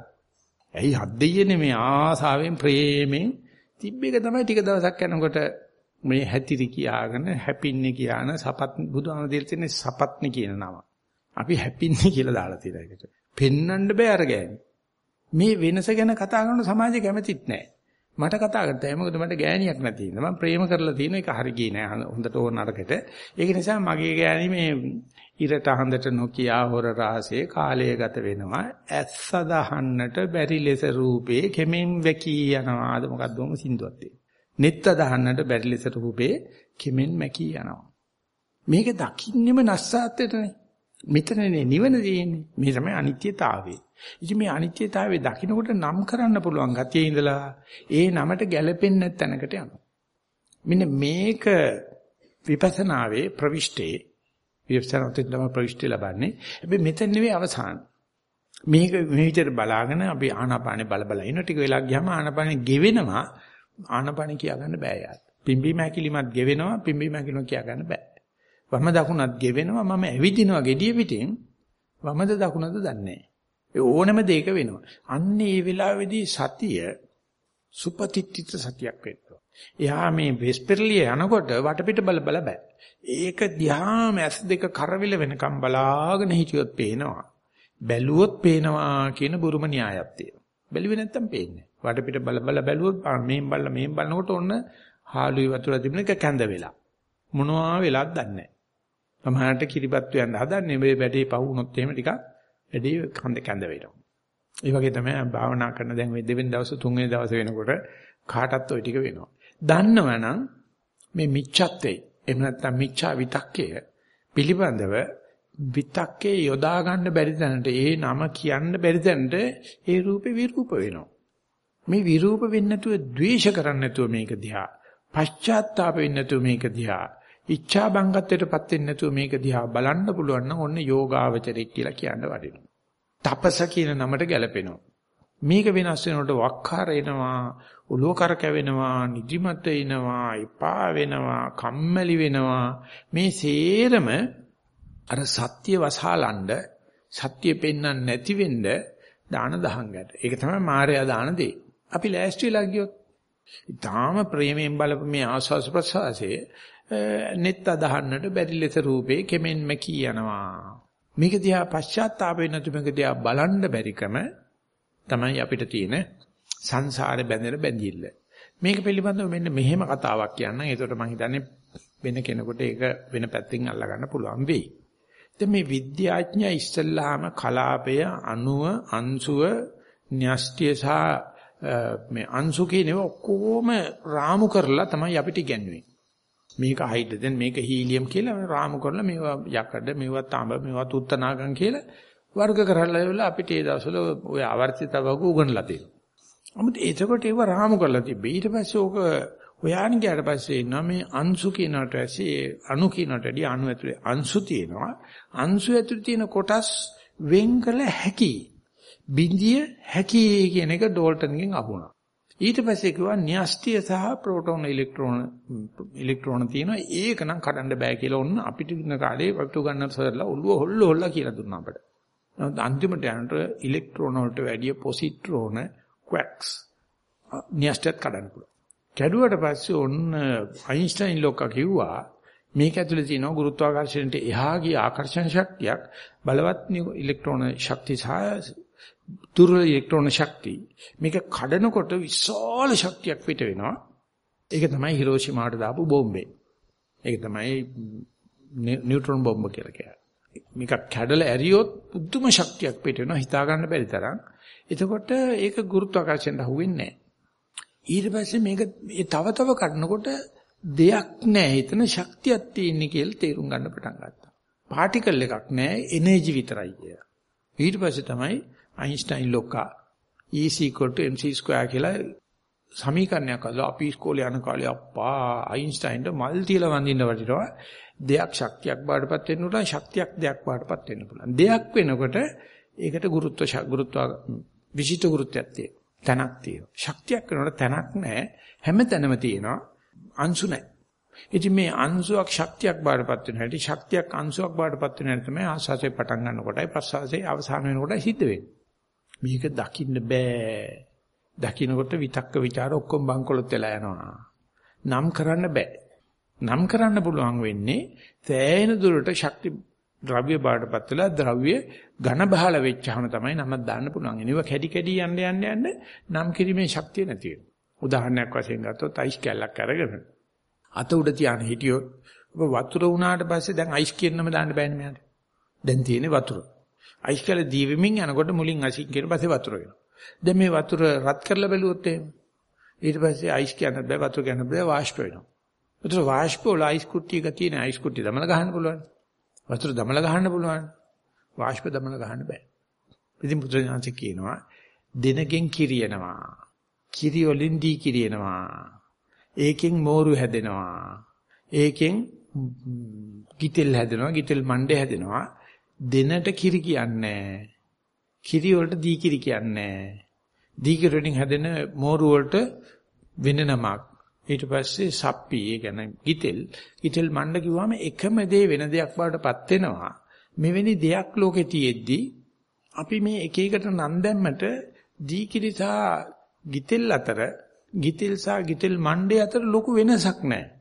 ඇයි හත් දෙයියනේ මේ ආසාවෙන් ප්‍රේමෙන් තිබ්බ එක තමයි ටික දවසක් යනකොට මේ හැතිරි කියාගෙන හැපින්නේ කියන සපත් බුදුහාම දෙල් තියෙන සපත්නි කියන නම. අපි හැපින්නේ කියලා දාලා තියෙන එකට. පෙන්වන්න බෑ අර ගෑණි. මේ වෙනස ගැන කතා කරන සමාජය කැමතිත් නෑ. මට කතා කරතයි මොකද මට ගෑණියක් නැති ඉඳලා මම ප්‍රේම කරලා තියෙන එක හරි ගියේ නෑ. හොඳට ඕන නරකට. ඒක නිසා මගේ ගෑණි මේ ඉරට හඳට නොකියා හොර රාසේ කාලය ගත වෙනවා. ඇස් සදහන්නට බැරි ලෙස රූපේ කෙමෙන් වැකී යනවාද මොකක්ද උම සින්දුවක් තියෙන්නේ? නෙත් අදහන්නට බැරි ලෙස රූපේ කෙමෙන් මැකී යනවා. මේක දකින්නෙම නැස්සාත්තේටනේ මෙතනනේ නිවන තියෙන්නේ මේ තමයි අනිත්‍යතාවය ඉතින් මේ අනිත්‍යතාවය දකින්නකොට නම් කරන්න පුළුවන් ගතියේ ඉඳලා ඒ නමට ගැළපෙන්නේ නැත්ැනකට යනවා මෙන්න මේක විපස්සනාවේ ප්‍රවිෂ්ටේ විපස්සනාවෙන් තමයි ප්‍රවිෂ්ටි ලබන්නේ. හැබැයි මෙතන නෙවෙයි අවසාන. මේක මේ විදිහට බලාගෙන අපි ආනාපානේ බල බල ඉන්න ටික වෙලා ගියාම ආනාපානේ ගෙවෙනවා. ආනාපානේ කියා ගන්න බෑ යාත්. පිම්බි මැකිලිමත් ගෙවෙනවා පිම්බි මැකිලිම කියා ගන්න බෑ. වම දකුණත් ගෙවෙනවා මම ඇවිදිනවා gediya පිටින් වමද දකුණද දන්නේ ඒ ඕනම දෙයක වෙනවා. අන්න ඒ වෙලාවේදී සතිය සුපතිත්‍ත්‍ය සතියක් වෙනවා. එයා මේ වෙස්පර්ලිය යනකොට වටපිට බල බල බෑ. ඒක දිහාම ඇස් දෙක කරවිල වෙනකම් බලාගෙන හිටියොත් පේනවා. බැලුවොත් පේනවා කියන බුරුම න්‍යායක් තියෙනවා. බැලුවේ නැත්තම් පේන්නේ. වටපිට බල බල බැලුවොත් මේන් බලලා මේන් බලනකොට ඔන්න හාලුයි වතුර තිබුණ එක කැඳ වෙලා. මොනවා වෙලාද දන්නේ නැහැ. සමහරට කිරිබත් යන්න හදන්නේ මේ වැඩේ පහ වුණොත් එහෙම ටිකක් වැඩේ කඳ කැඳ වෙනවා. ඒ වගේ තමයි භාවනා කරන දැන් මේ දෙවෙනි දවස් තුන්වෙනි දවස් වෙනකොට කාටත් ওই ටික වෙනවා. දන්නවනම් මේ මිච්ඡත්තේ එහෙම නැත්නම් මිච්ඡා විතක්කය පිළිබඳව විතක්කේ යොදා ගන්න බැරි තැනට ඒ නම කියන්න බැරි තැනට ඒ රූපේ විරූප වෙනවා. මේ විරූප වෙන්නේ නැතුව ද්වේෂ කරන්නේ නැතුව මේක දිහා පශ්චාත්තාප වෙන්නේ නැතුව මේක දිහා ඉච්ඡා බංගත්වයටපත් වෙන්නේ නැතුව මේක දිහා බලන්න පුළුවන් නම් ඔන්න යෝගාවචරෙක් කියලා කියන්න වටිනවා. තපස කියන නමට ගැලපෙනවා. මේක වෙනස් වෙනකොට වක්කාර එනවා, ඔලුව කරකැවෙනවා, නිදිමත එනවා, එපා වෙනවා, කම්මැලි වෙනවා. මේ සේරම අර සත්‍ය වසහලඬ සත්‍ය පෙන්වන්න නැති වෙන්න දාන දහංගට. ඒක තමයි මායя දාන දේ. අපි ලෑස්ති වෙලා ගියොත් ඊටාම ප්‍රේමයෙන් බලපු මේ ආස්වාස් ප්‍රසවාසයේ නෙත් අදහන්නට බැරි ලෙස රූපේ කෙමෙන්ම කියනවා. මේක දිහා පශ්චාත්තාප වෙනතු මේක දිහා බලන්න බැරිකම තමයි අපිට තියෙන සංසාරේ බැඳෙන බැඳිල්ල. මේක පිළිබඳව මෙන්න මෙහෙම කතාවක් කියන්නම්. ඒකට මම හිතන්නේ වෙන කෙනෙකුට ඒක වෙන පැත්තකින් අල්ලා ගන්න පුළුවන් වෙයි. දැන් මේ විද්‍යාඥයා ඉස්සල්ලාම කලාපය අණුව අංශුව න්‍යෂ්ටිය සහ මේ අංශු කියන ඒවා ඔක්කොම රාමු කරලා තමයි අපිට ඉගැන්වෙන්නේ. මේක හයිඩ්‍රජන් මේක හීලියම් කියලා රාමු කරලා මේවා යකඩ මේවා තඹ මේවා තුත්තනාගම් කියලා වර්ග කරලා ඉවල අපිට ඒ දවස්වල ওই ආවර්තිතවක උගන්ලා තියෙනවා. 아무ත් එතකොට ඒව රාමු කරලා තිබ්බේ. ඊට පස්සේ ඕක හොයාගෙන ගියාට පස්සේ එනවා මේ අංශු කියනට ඇසේ අණු කියනට ඇදී අණු ඇතුලේ අංශු තියෙනවා. අංශු ඇතුලේ තියෙන කොටස් වෙන් කළ හැකි. බිඳිය හැකි කියන එක ඩෝල්ටන්ගෙන් අහුණා. ඊට පස්සේ කිව්වා න්‍යෂ්ටිය සහ ප්‍රෝටෝන ඉලෙක්ට්‍රෝන ඉලෙක්ට්‍රෝන තියෙනවා ඒක නම් කඩන්න බෑ කියලා ඔන්න අපිට ඉන්න කාලේ වටු ගන්න සර්ලා ඔළුව හොල්ල හොල්ලා කියලා දුන්නා අපිට. නමුත් අන්තිමට යනට ඉලෙක්ට්‍රෝන වලට වැඩිය පොසිට්‍රෝන ක්වැක්ස් න්‍යෂ්ටියත් කඩන්න පුළුවන්. කැඩුවට පස්සේ ඔන්න අයින්ස්ටයින් ලෝකා කිව්වා මේක ඇතුලේ තියෙන ගුරුත්වාකර්ෂණයට එහා ගිය ආකර්ෂණ ශක්තියක් බලවත් ඉලෙක්ට්‍රෝන ශක්තිය සහ දුර්වල ඉලෙක්ට්‍රෝන ශක්තිය. මේක කඩනකොට විශාල ශක්තියක් පිට වෙනවා. ඒක තමයි හිරෝෂිමාට දාපු බෝම්බේ. ඒක තමයි නියුට්‍රෝන බෝම්බ කියලා කියන්නේ. මේක කැඩලා ඇරියොත් පුදුම ශක්තියක් පිට වෙනවා හිතා ගන්න බැරි තරම්. එතකොට ඒක ගුරුත්වාකර්ෂණයට අහුවෙන්නේ නැහැ. ඊට පස්සේ මේක තව තව කඩනකොට දෙයක් නැහැ. එතන ශක්තියක් තියෙන්නේ කියලා තේරුම් ගන්න පටන් ගත්තා. පාටිකල් එකක් නැහැ එනර්ජි විතරයි කියලා. ඊට පස්සේ තමයි අයින්ස්ටයින් ලොක්කා. E mc2 කියලා සමීකරණයක් අදලා අපි ඉස්කෝලේ යන කාලේ අප්පා අයින්ස්ටයින්ට මල් තියලා වඳින්න වටිනවා. දෙයක් ශක්තියක් බාටපත් වෙන්න උනා ශක්තියක් දෙයක් බාටපත් වෙන්න පුළුවන්. දෙයක් වෙනකොට ඒකට ගුරුත්ව ගුරුත්ව විශිෂ්ට ගුරුත්වයක් තියෙනවා. තැනක් තියෙනවා. ශක්තියක් වෙනකොට තැනක් නැහැ. හැම තැනම තියෙනවා. අංශු නැහැ. ඉතින් මේ අංශුවක් ශක්තියක් බාටපත් වෙන හැටි ශක්තියක් අංශුවක් බාටපත් වෙන හැටි තමයි ආස්වාසේ පටන් ගන්නකොටයි ප්‍රසවාසයේ අවසාන වෙනකොටයි සිද්ධ වෙන්නේ. මේක දකින්න බෑ. දකින්නකොට විතක්ක ਵਿਚාර ඔක්කොම බංකොලොත් වෙලා යනවා. නම් කරන්න බෑ. නම් කරන්න පුළුවන් වෙන්නේ තෑයෙන දුරට ශක්ති ද්‍රව්‍ය බාටපත් වෙලා ද්‍රව්‍ය ඝන බහල වෙච්චාම තමයි නමක් දාන්න පුළුවන්. එනිව කැඩි කැඩි යන්න යන්න යන්න නම් කිරීමේ ශක්තිය නැති වෙනවා. උදාහරණයක් වශයෙන් ගත්තොත් අයිස් කැල්ලක් අරගෙන අත උඩ තියාන හිටියොත් ඔබ වතුර වුණාට පස්සේ දැන් අයිස් කියනම දාන්න බෑනේ මෙයාට. දැන් තියෙන්නේ වතුර. අයිස් කැල දීවෙමින් යනකොට මුලින් අසින් කියන පස්සේ වතුර වෙනවා. දැන් මේ වතුර රත් කරලා බැලුවොත් එහෙම ඊට පස්සේ අයිස් කියන්න බෑ වතුර කියන්න බෑ වාෂ්ප වෙනවා. වතුර වාෂ්ප වල අයිස් කුට්ටියක තියෙන අයිස් කුට්ටිය දමල ගහන්න පුළුවන්. වතුර දමල ගහන්න පුළුවන්. වාෂ්ප දමල ගහන්න බෑ. ඉතින් පුත්‍රයන්සේ කියනවා දිනකින් කිරියනවා. කිරි වලින් දී කිරියනවා. ඒකෙන් මෝරු හැදෙනවා. ඒකෙන් ගිතෙල් හැදෙනවා. ගිතෙල් මණ්ඩේ හැදෙනවා. දෙනට කිරි කියන්නේ කිරි වලට දී කිරි කියන්නේ දී කිරි වලින් හැදෙන මෝරු වලට වෙන නමක්. ඊට පස්සේ සප්පි ඒ කියන්නේ ගිතෙල්. ගිතෙල් මණ්ඩ කිව්වම එකම දේ වෙන දෙයක් වඩටපත් වෙනවා. මෙවැනි දෙයක් ලෝකේ තියෙද්දි අපි මේ එක එකට නම් දැම්මට දී කිරි සහ ගිතෙල් අතර ගිතෙල් සහ ගිතෙල් මණ්ඩේ අතර ලොකු වෙනසක් නැහැ.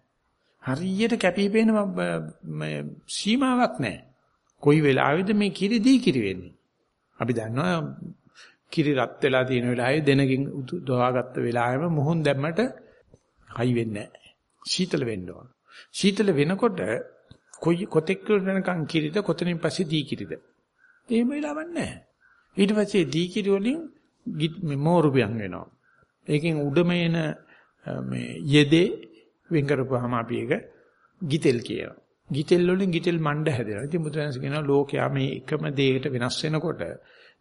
හරියට කැපිපේන සීමාවක් නැහැ. කොයි වෙලාවෙද මේ කිරි දී කිරි වෙන්නේ? අපි දන්නවා කිරි රත් වෙලා තියෙන වෙලාවේ දෙනකින් දොවාගත්ත වෙලාවෙම මුහුන් දැම්මට හයි වෙන්නේ නැහැ. සීතල වෙන්න ඕන. සීතල වෙනකොට කොයි කොතෙක් වෙනකන් කිරිද කොතනින් පස්සේ දී කිරිද? එහෙම වෙලාවක් නැහැ. ඊට පස්සේ දී කිරි වලින් මෝරුපියන් වෙනවා. ඒකෙන් උඩම එන මේ යෙදේ වෙන් කරපුවාම අපි ඒක ගිතෙල් කියනවා. ගිතෙල් වලින් ගිතෙල් මණ්ඩ හැදෙනවා. ඉතින් බුදුරජාණන් කියනවා ලෝකයා මේ එකම දෙයකට වෙනස් වෙනකොට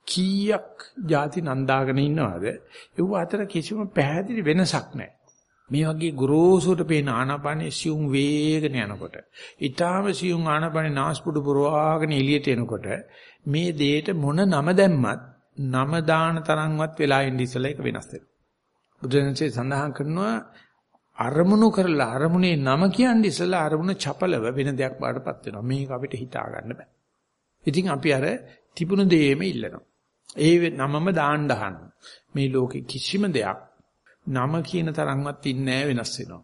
කීයක් ಜಾති නන්දාගෙන ඉන්නවද? ඒව අතර කිසිම පැහැදිලි වෙනසක් නැහැ. මේ වගේ ගොරෝසුට පේන ආනාපානේ සියුම් වේගන යනකොට, ඊටාම සියුම් ආනාපානේ නාස්පුඩු පුරවාගෙන එළියට එනකොට මේ දෙයට මොන නම දැම්මත් නම දාන තරම්වත් වෙලා ඉඳ ඉස්සලා එක වෙනස් වෙනවා. බුදුරජාණන්සේ සඳහන් කරනවා අරමුණු කරලා අරමුණේ නම කියන්නේ ඉස්සලා අරමුණ චපලව වෙන දෙයක් බාටපත් වෙනවා. මේක අපිට හිතා ගන්න බෑ. ඉතින් අපි අර තිබුණු දේෙම ඉල්ලනවා. ඒ නමම දාන්න අහන්න. මේ ලෝකේ කිසිම දෙයක් නම කියන තරම්වත් ඉන්නේ වෙනස් වෙනවා.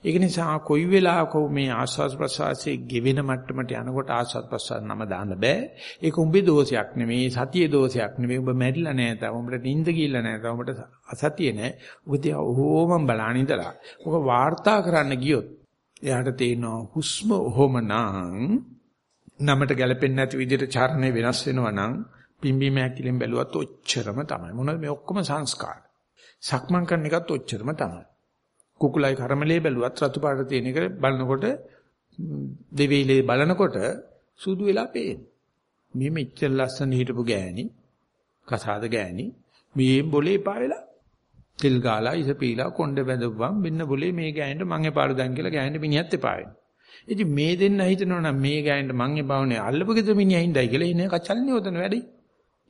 ඒක නිසා කොයි වෙලාවක මේ ආස්වාද ප්‍රසවාසයේ ගෙවෙන මට්ටමට යනකොට ආස්වාද ප්‍රසවාස නම දාන්න බෑ. ඒක උඹේ දෝෂයක් නෙමෙයි, සතියේ දෝෂයක් නෙමෙයි. උඹ මැරිලා නැහැ තාම. උඹට නිින්ද ගිහිල්ලා නැහැ තාම. උඹට අසතිය නැහැ. ඔබ දිහා ඕමම බලන ඉඳලා ඔක වාර්තා කරන්න ගියොත් එයාට තේරෙනවා හුස්ම ඔහොමනම් නමට ගැලපෙන්නේ නැති විදිහට චර්ණය වෙනස් වෙනවා නම් පිම්බීම හැකිලෙන් බැලුවත් ඔච්චරම තමයි. මොනවද මේ ඔක්කොම සංස්කාර. සක්මන් කරන එකත් ඔච්චරම තමයි. කුකුලයි කර්මලේ බැලුවත් රතු පාට තියෙන එක බලනකොට දෙවිලේ බලනකොට සුදු වෙලා පේන. මේ මෙච්චර ලස්සන හිටපු ගෑණි කසාද ගෑණි මේ බොලේ පා වෙලා තෙල් ගාලා ඉස පීලා කොණ්ඩ බැඳපුවම් මෙන්න බොලේ මේ ගෑණිට මං එපාට දැන් කියලා ගෑණිට මිනිහත් එපා වෙනවා. ඉතින් මේ දෙන්න හිතනවා නම් මේ ගෑණිට මං එපාවනේ අල්ලපු ගෙදර මිනිහා හින්දායි කියලා ඉන්නේ කචල්නේ උතන වැඩි.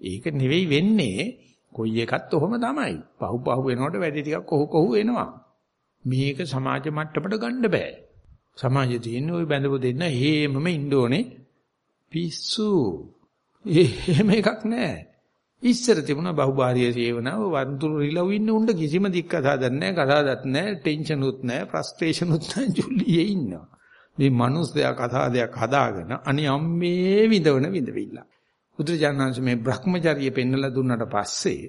ඒක නෙවෙයි වෙන්නේ කොයි එකත් ඔහොම තමයි. පහු පහු වෙනකොට වැඩි ටිකක් කොහො කොහො එනවා. මේක සමාජ මට්ටමට ගන්න බෑ. සමාජයේ තියෙන ওই බැඳපු දෙන්න හේමම ඉන්න ඕනේ. පිස්සු. එහෙම එකක් නෑ. ඉස්සර තිබුණා බහුභාරීය සේවනාව වන්තුරු රිලව් ඉන්න උණ්ඩ කිසිම දික්ක සාදන්නේ නෑ කතාදත් නෑ ටෙන්ෂන් උත් නෑ ෆ්‍රස්ට්‍රේෂන් උත් නෑ ජොලියේ ඉන්නවා. මේ මිනිස්සයා කතාදයක් හදාගෙන අනේ අම්මේ විඳවන විඳවිල්ල. බුදුරජාණන් මේ Brahmacharya පෙන්නලා දුන්නට පස්සේ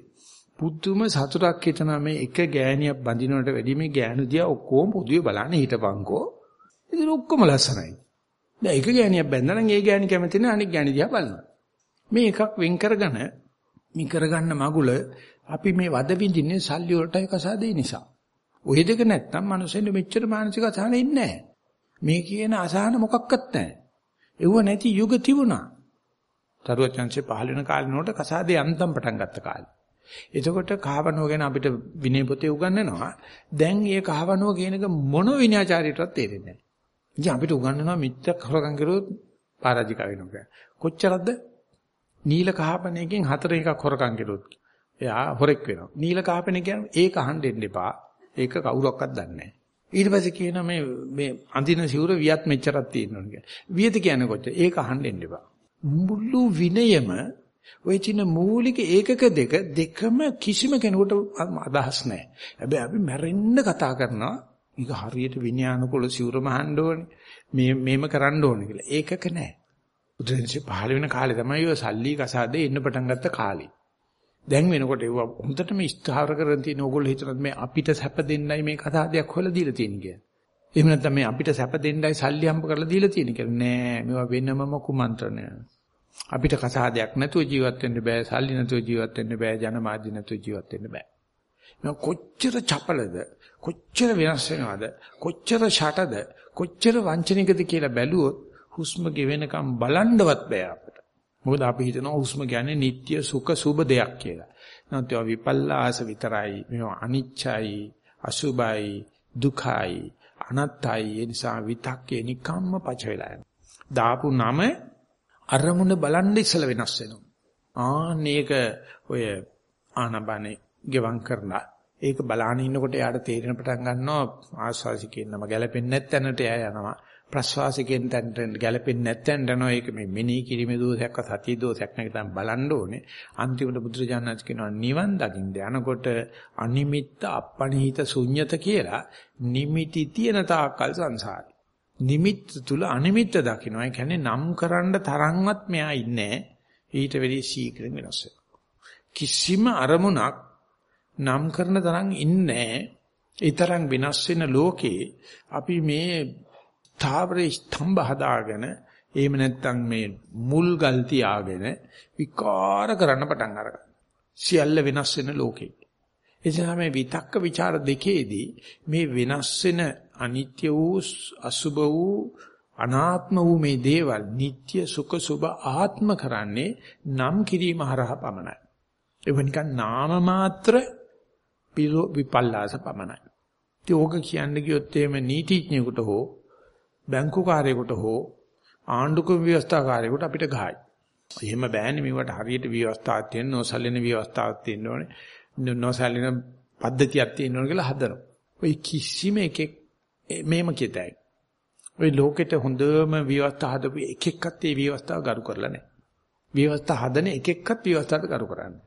පුදුම සතුටක් හිතනවා මේ එක ගෑණියක් බඳිනවට වැඩිය මේ ගෑනු දිහා ඔක්කොම පොදුවේ බලන්න හිටපන්කෝ. ඉතින් ඔක්කොම ලස්සනයි. දැන් එක ගෑණියක් බැඳනනම් ඒ ගෑණි කැමති නැහැ අනිත් ගෑණි දිහා බලනවා. මේ එකක් වෙන් කරගෙන මේ කරගන්න මගුල අපි මේ වද විඳින්නේ සල්ලි වලටයි කසාදේ නිසා. ওই දෙක නැත්තම් මිනිස්සුන්ට මෙච්චර මානසික අසහන ඉන්නේ නැහැ. මේ කියන අසහන මොකක්වත් නැහැ. ඒව නැති යුග තිබුණා. තරුවත් chance පහල වෙන කාලේ නෝට කසාදේ අන්තම් පටන් ගත්ත කාලේ. එතකොට කහවණුව ගැන අපිට විනය පොතේ උගන්වනවා. දැන් මේ කහවණුව කියන එක මොන විනයාචාරයටවත් තේරෙන්නේ නැහැ. ඉතින් අපිට උගන්වනවා මිත්‍යක් හොරකම් කරුවොත් පරාජික වෙනවා. කොච්චරද? නීල කහපණයකින් හතර එකක් හොරකම් කරුවොත් එයා හොරෙක් වෙනවා. නීල කහපණ කියන්නේ ඒක අහන්න දෙන්න එපා. ඒක කවුරක්වත් දන්නේ නැහැ. ඊට පස්සේ කියනවා මේ මේ අඳින සිවුර වියත් මෙච්චරක් තියෙනවා කියලා. වියත කියන්නේ කොච්චර? ඒක අහන්න දෙන්න එපා. මුළු විනයම ওই චින මූලික ඒකක දෙක දෙකම කිසිම කෙනෙකුට අදහස් නැහැ. හැබැයි අපි මැරෙන්න කතා කරනවා. මේක හරියට විඤ්ඤාණකුල සිවුර මහන්න ඕනේ. මේ මේම කරන්න ඕනේ කියලා. ඒකක නැහැ. බුදුරජාණන්සේ පහළ වෙන කාලේ තමයි ඔය සල්ලි කසාදේ එන්න පටන් ගත්ත කාලේ. දැන් වෙනකොට ඒව හොඳටම ස්ථාවර කරගෙන තියෙන ඕගොල්ලෝ හිතනත් මේ අපිට සැප දෙන්නයි මේ කතාදයක් හොයලා දීලා තියෙන්නේ කියලා. එහෙම නැත්නම් මේ අපිට සැප දෙන්නයි සල්ලි හම්බ කරලා දීලා තියෙන්නේ කියලා. නෑ මේවා වෙනමම කුමන්ත්‍රණය. අපිට කසාදයක් නැතුව ජීවත් වෙන්න බෑ, සල්ලි නැතුව ජීවත් වෙන්න බෑ, ජනමාධ්‍ය නැතුව ජීවත් වෙන්න බෑ. මේ කොච්චර චපලද, කොච්චර වෙනස් වෙනවද, කොච්චර ෂටද, කොච්චර වංචනිකද කියලා බැලුවොත් හුස්ම ගෙවෙනකම් බලන්නවත් බෑ අපිට. මොකද අපි හිතනවා හුස්ම කියන්නේ නিত্য සුඛ සුබ දෙයක් කියලා. නැත්නම් ඒවා විපල්ලාස විතරයි, මේවා අනිච්චයි, අසුබයි, දුකයි, අනත්තයි. ඒ නිසා විතක්කේ නිකම්ම පච වෙලා යනවා. දාපු නම අරමුණ බලන්න ඉස්සල වෙනස් වෙනවා. ආන්නේක ඔය ආනබනේ ගෙවම් කරලා. ඒක බලාන ඉන්නකොට යාට තේරෙන පටන් ගන්නවා ආස්වාසිකේන නම ගැලපෙන්නේ නැත්ැනට එයා යනවා. ප්‍රස්වාසිකෙන් තැනට ගැලපෙන්නේ නැත්ැනට යනවා. ඒක මේ මෙනෙහි කිරීමේ දෝෂයක් සතිය දෝෂයක් නැක තමයි බලන්න ඕනේ. අන්තිමට බුදුරජාණන් කියනවා නිවන් දකින්න යනකොට අනිමිත්ත අපනිහිත ශුන්්‍යත කියලා නිමිටි තියෙන තාක්කල් සංසාරේ. නිමිත්ත තුල අනිමිත්ත දකින්න. ඒ කියන්නේ නම් කරන්න තරම්වත් මෙයා ඉන්නේ ඊට වැඩි ශීඝ්‍රයෙන් වෙනස් කිසිම අරමුණක් නම් කරන තරම් ඉන්නේ ඒ තරම් වෙනස් වෙන ලෝකේ අපි මේ තාවරේ ස්තම්භ හදාගෙන එහෙම නැත්නම් මේ මුල් ගල් තියාගෙන විකාර කරන්න පටන් අරගන්න. සියල්ල වෙනස් වෙන ලෝකේ. එනිසා මේ විතක්ක ਵਿਚාර දෙකේදී මේ වෙනස් වෙන අනිත්‍ය වූ අසුභ වූ අනාත්ම වූ මේ දේවල් නিত্য සුඛ සුභ ආත්ම කරන්නේ නම් කිරීම හරහා පමණයි. ඒක නිකන් නාම මාත්‍ර විපල්ලාස පමණයි. ඉතින් ඕක කියන්නේ කිව්වොත් එහෙම නීතිඥයෙකුට හෝ බැංකු කාර්යයකට හෝ ආණ්ඩුක ව්‍යවස්ථාකාරයෙකුට අපිට ගහයි. එහෙම බෑනේ මේවට හරියට ව්‍යවස්ථාවක් තියෙන නොසැලෙන ව්‍යවස්ථාවක් තියෙන්න ඕනේ. නොසැලෙන පද්ධතියක් තියෙන්න ඕනේ කියලා හදනවා. ඔය කිසිම එකෙක් මේම කියතයි. ওই ලෝකෙට හොඳම විවස්ථා හදපු එක එක්කත් ඒ විවස්ථාව ගරු කරලා නැහැ. විවස්ථා හදන එක එක්කත් විවස්ථාවට ගරු කරන්නේ.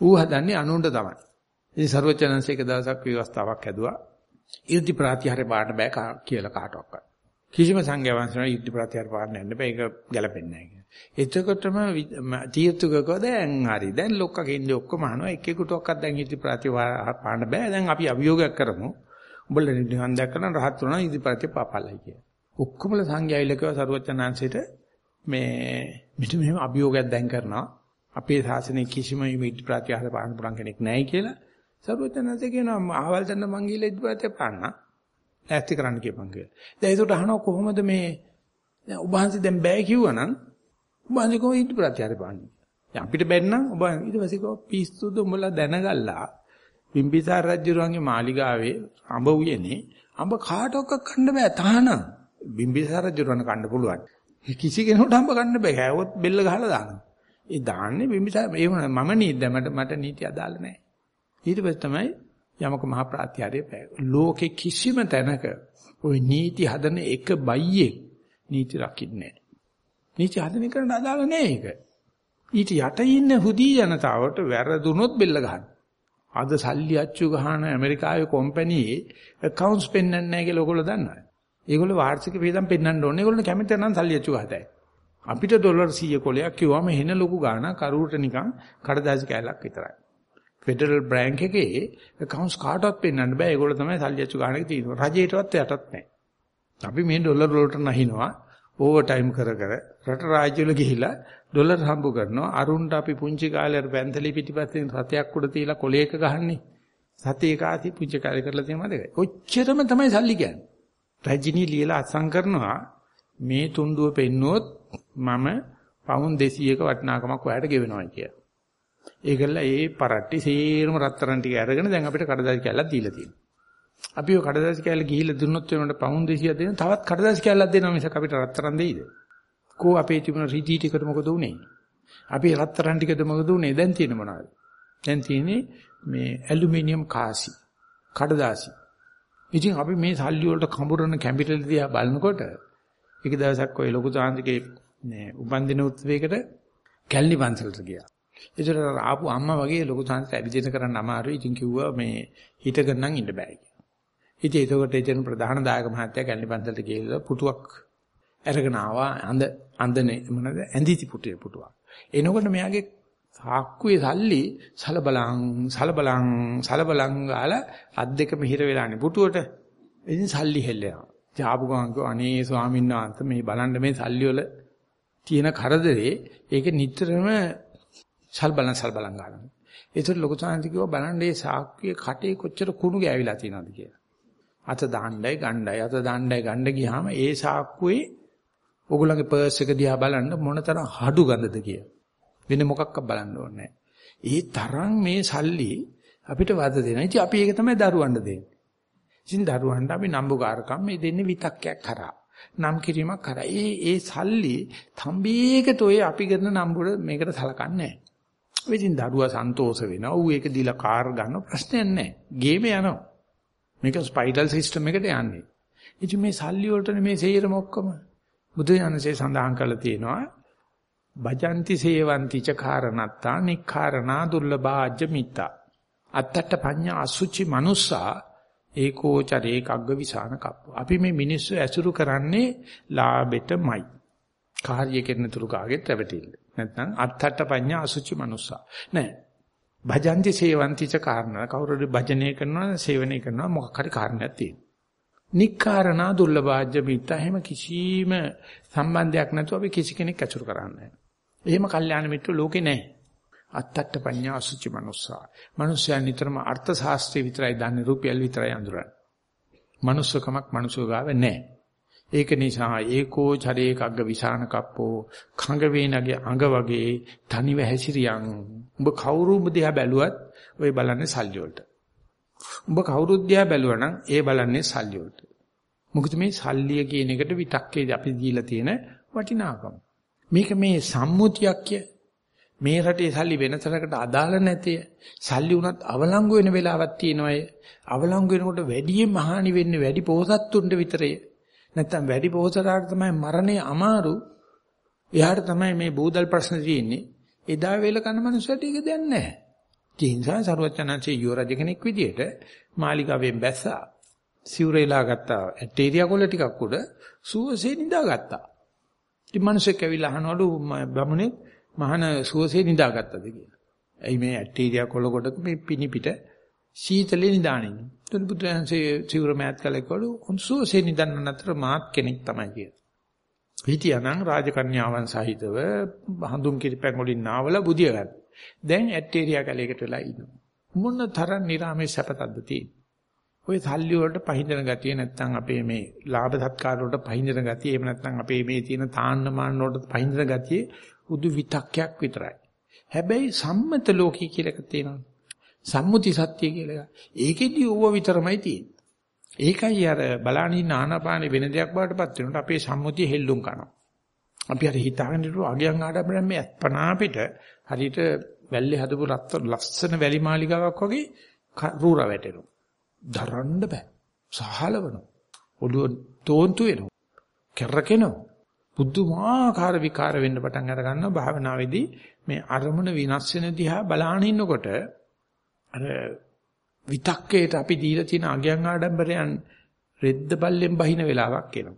ඌ හදන්නේ අනුන්ට තමයි. ඉතින් ਸਰවචනංශ එක දවසක් විවස්ථාවක් හැදුවා. යුද්ධ ප්‍රාතිහාර්ය පාඩ බෑ කියලා කාටවත්. කිසිම සංඝයා වහන්සේන යුද්ධ ප්‍රාතිහාර්ය පාඩ නැන්න බෑ. ඒක ගැලපෙන්නේ නැහැ. එතකොටම තීර්ථකක දැන් හරි. දැන් ලොක්ක කියන්නේ ඔක්කොම අහනවා. එකෙකුටවත් දැන් යුද්ධ ප්‍රාතිහාර්ය පාඩ බෑ. දැන් අපි අභියෝගයක් කරමු. උඹලා නිවන් දැක්කම රහත් වුණා ඉර්ධි ප්‍රාතිහාරය පාපලයි කියලා. ඔක්කොමල සංඝයායිලකව සරුවචනාංශයට මේ මෙන්න මෙහෙම අභියෝගයක් දැන් කරනවා. අපේ ශාසනයේ කිසිම ඉර්ධි ප්‍රාතිහාරය පාන්න පුළුවන් කෙනෙක් නැහැ කියලා. සරුවචනාංශය කියනවා අහවල් තැන මං ගිහලා ඉර්ධි ප්‍රාතිහාරය පාන්න. ඈත්ති කරන්න කියපන් කියලා. දැන් ඒකට අහනවා කොහොමද මේ දැන් ඔබ වහන්සේ දැන් බෑ කිව්වනම් ඔබ වහන්සේ කොහොමද ඉර්ධි ප්‍රාතිහාරය පාන්නේ? දැන් අපිට බැන්නම් ඔබ ඊට පස්සේ කෝ පිස්සුද උඹලා දැනගල්ලා බිම්බිසාර රජුරුවන්ගේ මාලිගාවේ අඹ උයනේ අඹ කාටවත් කන්න බෑ තහනම් බිම්බිසාර රජුරණ කන්න පුළුවන්. කිසි කෙනෙකුට හම්බ ගන්න බෑ. හැවොත් බෙල්ල ගහලා දානවා. ඒ දාන්නේ බිම්බිසාර ඒ වුණා මම නීති මට මට නීති අදාළ නැහැ. ඊට පස්සේ තමයි යමක මහ ප්‍රාත්‍යාරය පෑ. ලෝකේ කිසිම තැනක ওই නීති හදන එක බයියේ නීති රකින්නේ නැහැ. නීති හදන එකට අදාළ නැහැ ඒක. ඊට යට ඉන්න හුදී ජනතාවට වැරදුනොත් බෙල්ල ගහනවා. අද සල්ලි අච්චු ගහන ඇමරිකාවේ කම්පැනියේ accounts පෙන්වන්නේ නැහැ කියලා ඔයගොල්ලෝ දන්නවද? ඒගොල්ලෝ වාර්ෂික වියදම් පෙන්වන්න ඕනේ. ඒගොල්ලෝ කැමති නම් සල්ලි අච්චු ගහතයි. අපිට ඩොලර් 100 කොලයක් කිව්වම හෙන ලොකු ගාණක් කරුවට නිකන් කඩදාසි කෑල්ලක් විතරයි. ෆෙඩරල් බැංක් එකේ accounts කාටවත් පෙන්වන්න බෑ. ඒගොල්ලෝ තමයි සල්ලි අච්චු ගාණක තියෙනවා. රජයටවත් යටත් නැහැ. අපි මේ ඩොලර් වලට නැහිනවා. ඕවර් ටයිම් කර කර රට රාජ්‍යවල ගිහිලා ඩොලර් හම්බ කරනවා. අරුන්ට අපි පුංචි කාලේ අර පැන්තලි පිටිපස්සෙන් සතයක් උඩ තියලා කොලේක ගහන්නේ. සතේ කාසි පුංචි කාලේ කරලා තියෙනවද? ඔච්චරම තමයි සල්ලි කියන්නේ. රජිනී ලියලා අත්සන් කරනවා මේ තුන්ඩුව පෙන්නුවොත් මම පවුන් 200ක වටිනාකමක් ඔයාලට ගෙවනවා කියලා. ඒකල්ල ඒ පරට්ටි සේරම රත්තරන් ටික අරගෙන දැන් අපිට කඩදාසි කැල්ලක් දීලා තියෙනවා. අපි ඔය කඩදාසි කැල්ල ගිහිල්ලා දුන්නොත් වෙනකොට පවුන් 200ක් දෙන තවත් කඩදාසි කැල්ලක් දෙනවා මිසක් අපිට රත්තරන් දෙයිද? කෝ අපේ තිබුණ රිදි ටිකට මොකද උනේ? අපි රත්තරන් ටිකද මොකද උනේ? දැන් තියෙන මොනවද? දැන් තියෙන්නේ මේ ඇලුමිනියම් කාසි කඩදාසි ඉතින් අපි මේ සල්ලි වලට කඹරන කැම්පිටල් දිහා බලනකොට එක දවසක් ඔය ලොකු තාන්තිකේ මේ උපන්දින උත්සවයකට කැලණි පන්සලට ගියා. ඒතර ආපු අම්මා වගේ ලොකු තාන්තිට ඇවිදින කරන්න අමාරුයි. ඉතින් කිව්වා මේ හිටගෙන නම් ඉන්න බෑ කියලා. ඉතින් ඒකට එතන ප්‍රධාන දායක මහත්තයා කැලණි පන්සලට ගිහලා පුටුවක් අරගෙන ආවා. අඳ අඳනේ මොනද ඇඳිති පුටුවේ පුටුවක්. එනකොට මෙයාගේ සාක්කුවේ සල්ලි සලබලං සලබලං සලබලං ගාලා අත් දෙක මිහිර වෙලානේ පුටුවට. ඉතින් සල්ලි හෙල්ලෙනවා. ජාපු ගමන් කිව්වා අනේ ස්වාමීන් වහන්සේ මේ බලන්න මේ සල්ලි වල තියෙන කරදරේ ඒක නිතරම සල්බලං සල්බලං ගන්නවා. ඒතර ලොකු සාන්ති කිව්වා බලන්න මේ සාක්කුවේ කටේ කොච්චර කුණු ගෑවිලා තියෙනවද කියලා. අත දාණ්ඩයි ගණ්ඩයි අත දාණ්ඩයි ගණ්ඩ ගියාම ඒ සාක්කුවේ ඔගොල්ලන්ගේ පර්ස් එක දිහා බලන්න මොනතරම් හඩු ගඳද කියලා. වෙන මොකක්වත් බලන්න ඕනේ ඒ තරම් මේ සල්ලි අපිට වද දෙනවා. ඉතින් අපි ඒක තමයි දරුවන්ට දෙන්නේ. ඉතින් දරුවන්ට අපි නම්බුකාරකම් මේ දෙන්නේ විතක්කයක් කරා. නම් කිරීමක් කරා. ඒ ඒ සල්ලි තම්බීකට ඔය අපි කරන නම්බුර මේකට සලකන්නේ නැහැ. ඉතින් දරුවා සන්තෝෂ වෙනවා. ඌ ඒක දීලා කාර් ගන්න ප්‍රශ්නයක් නැහැ. ගේමේ යනවා. මේක ස්පයිඩල් සිස්ටම් එකට යන්නේ. ඉතින් මේ සල්ලි වලට මේ සේරම ඔක්කොම බුදු දහමසේ සඳහන් කරලා තියෙනවා. භජಂತಿ සේවಂತಿ ච කාරණත්තා නික්ඛාරණා දුර්ලභාජ්‍ය මිත්තා. අත්තට පඤ්ඤා අසුචි මනුස්සා ඒකෝ චරේ කග්ග විසාන කප්ප. අපි මේ මිනිස්සු ඇසුරු කරන්නේ ලාභෙටමයි. කාර්ය කරන තුරු කාගෙත් රැවටිල්ල. නැත්නම් අත්තට පඤ්ඤා අසුචි මනුස්සා. නෑ. භජಂತಿ සේවಂತಿ ච කාරණා කවුරුද භජනය කරනවා සේවනය කරනවා මොකක් හරි කාරණයක් තියෙනවා නික්කාරණා දුර්ලභාජ්‍ය මිත්තා එහෙම කිසිම සම්බන්ධයක් නැතුව අපි කිසි කෙනෙක් ඇසුරු කරන්නේ නැහැ එහෙම කල්යාණ මිත්‍ර ලෝකේ නැහැ. අත්තට්ට පඤ්ඤා අසුචි මනුස්සා. මනුස්සයන් නිතරම අර්ථ ශාස්ත්‍රය විතරයි දන්නේ රුපියල් විතරයි අඳුරන්නේ. මනුස්සකමක් මනුස්සෝ ගාව නැහැ. ඒක නිසා ඒකෝ චරේකග්ග විසාන කප්පෝ කඟ වේනගේ අඟ වගේ තනිව හැසිරියන්. උඹ කවුරු උඹ දිහා බැලුවත් ඔය බලන්නේ සල්ලි වලට. උඹ කවුරුත් දිහා බැලුවා නම් ඒ බලන්නේ සල්ලි වලට. මොකද මේ සල්ලිය කියන එකට විතක්කේ අපි දීලා තියෙන වටිනාකම. මේක මේ සම්මුතියක් කිය. මේ රටේ සල්ලි වෙන තරකට අදාළ නැතිය. සල්ලි උනත් අවලංගු වෙන වෙලාවක් තියෙනවා. අවලංගු වෙනකොට වැඩියෙන් මහානි වෙන්නේ වැඩි පොහසත්තුන්ට විතරය. නැත්තම් වැඩි පොහසතාට තමයි මරණය අමාරු. එයාට තමයි මේ බෝදල් ප්‍රශ්න තියෙන්නේ. එදා වේල කන මනුස්සයට ඒක දැන් නැහැ. ඒ නිසා සරුවචනන්සේ යුවරජ කෙනෙක් විදියට මාලිගාවෙන් බැස්සා. සිවුරේලා ගත්තා. ඇටේරියා කොළ ටිකක් උඩ සුවසේ නිදාගත්තා. ඉතින් මිනිස්සෙක් ඇවිල්ලා අහනවලු බමුණේ මහාන සුවසේ නිදාගත්තද කියලා. ඇයි මේ ඇටීරියා කොළ කොටක මේ පිනි පිට සීතලේ නිදානින්. තුන් පුත්‍රයන්සේ සිවුර මෑත් කලකවලු උන් සුවසේ නිදන්න අතර මාත් කෙනෙක් තමයි කියලා. හිටියානම් රාජකන්‍යාවන් සහිතව හඳුන් කිරිපැන් වලින් නාවල බුදිය ගන්න. දැන් ඇටීරියා කලයකට වෙලා ඉන්නවා. මොන තරම් නිරාමේ සැපතක්ද තියෙන්නේ. ওই සල්ලි වලට පහඳින ගතිය නැත්නම් අපේ මේ ලාභ සත්කාර වලට පහඳින ගතිය එහෙම නැත්නම් අපේ මේ තියෙන තාන්න මාන්න වලට පහඳින ගතිය උදු විතක්යක් විතරයි. හැබැයි සම්මත ලෝකී කියලා එකක් තියෙනවා. සම්මුති සත්‍ය කියලා. ඒකෙදි ඌව විතරමයි තියෙන්නේ. ඒකයි අර බලානින් ආනාපානෙ වෙන දෙයක් බවටපත් වෙනකොට අපේ සම්මුතිය හෙල්ලුම් කරනවා. අපි අර හිතාගෙන ඉතුරු අගයන් ආඩම්බරෙන් මේ අත්පනා පිට හරියට වැල්ලේ හදපු ලස්සන වැලි මාලිගාවක් වගේ රූර වැටෙනවා. දරන්න බෑ. සහලවනවා. ඔළුව තෝන්තු වෙනවා. කැරකෙනවා. බුද්ධමාකාර විකාර වෙන්න පටන් අර ගන්නවා භාවනාවේදී මේ අරමුණ විනාශ වෙන දිහා බලාගෙන ඉන්නකොට අර විතක්කේට අපි දීලා තියෙන අගයන් ආඩම්බරයන් රෙද්ද බල්ලෙන් බහින වෙලාවක් එනවා.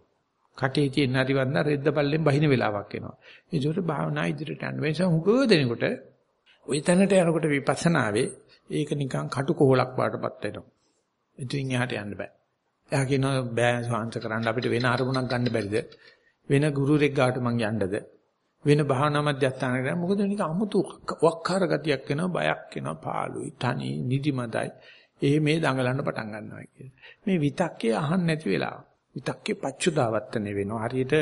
කටේ තියෙන හරිවන්න රෙද්ද බල්ලෙන් බහින වෙලාවක් එනවා. ඒකට භාවනා ඉදිරියට යන්න. මේ නිසා හුඟ දෙනකොට ওই තැනට යනකොට විපස්සනාවේ ඒක නිකන් කටුකොහලක් වඩටපත් වෙනවා. ඉතින් එහාට යන්න බෑ. එයා කියනවා බෑ සාන්ත කරන්න අපිට වෙන අරමුණක් ගන්න බැරිද? වෙන ගුරුරෙක් ගාට මං යන්නද? වෙන භාවනා මධ්‍යස්ථානකට යන්න මොකද නික අමුතු වක්කාර ගතියක් එනවා බයක් එනවා පාළුයි තනි නිදිමතයි. ඒ මේ දඟලන්න පටන් ගන්නවා කියන. මේ විතක්කේ අහන්න නැති වෙලාව. විතක්කේ පච්චුදාවත්තනේ වෙනවා. හරියට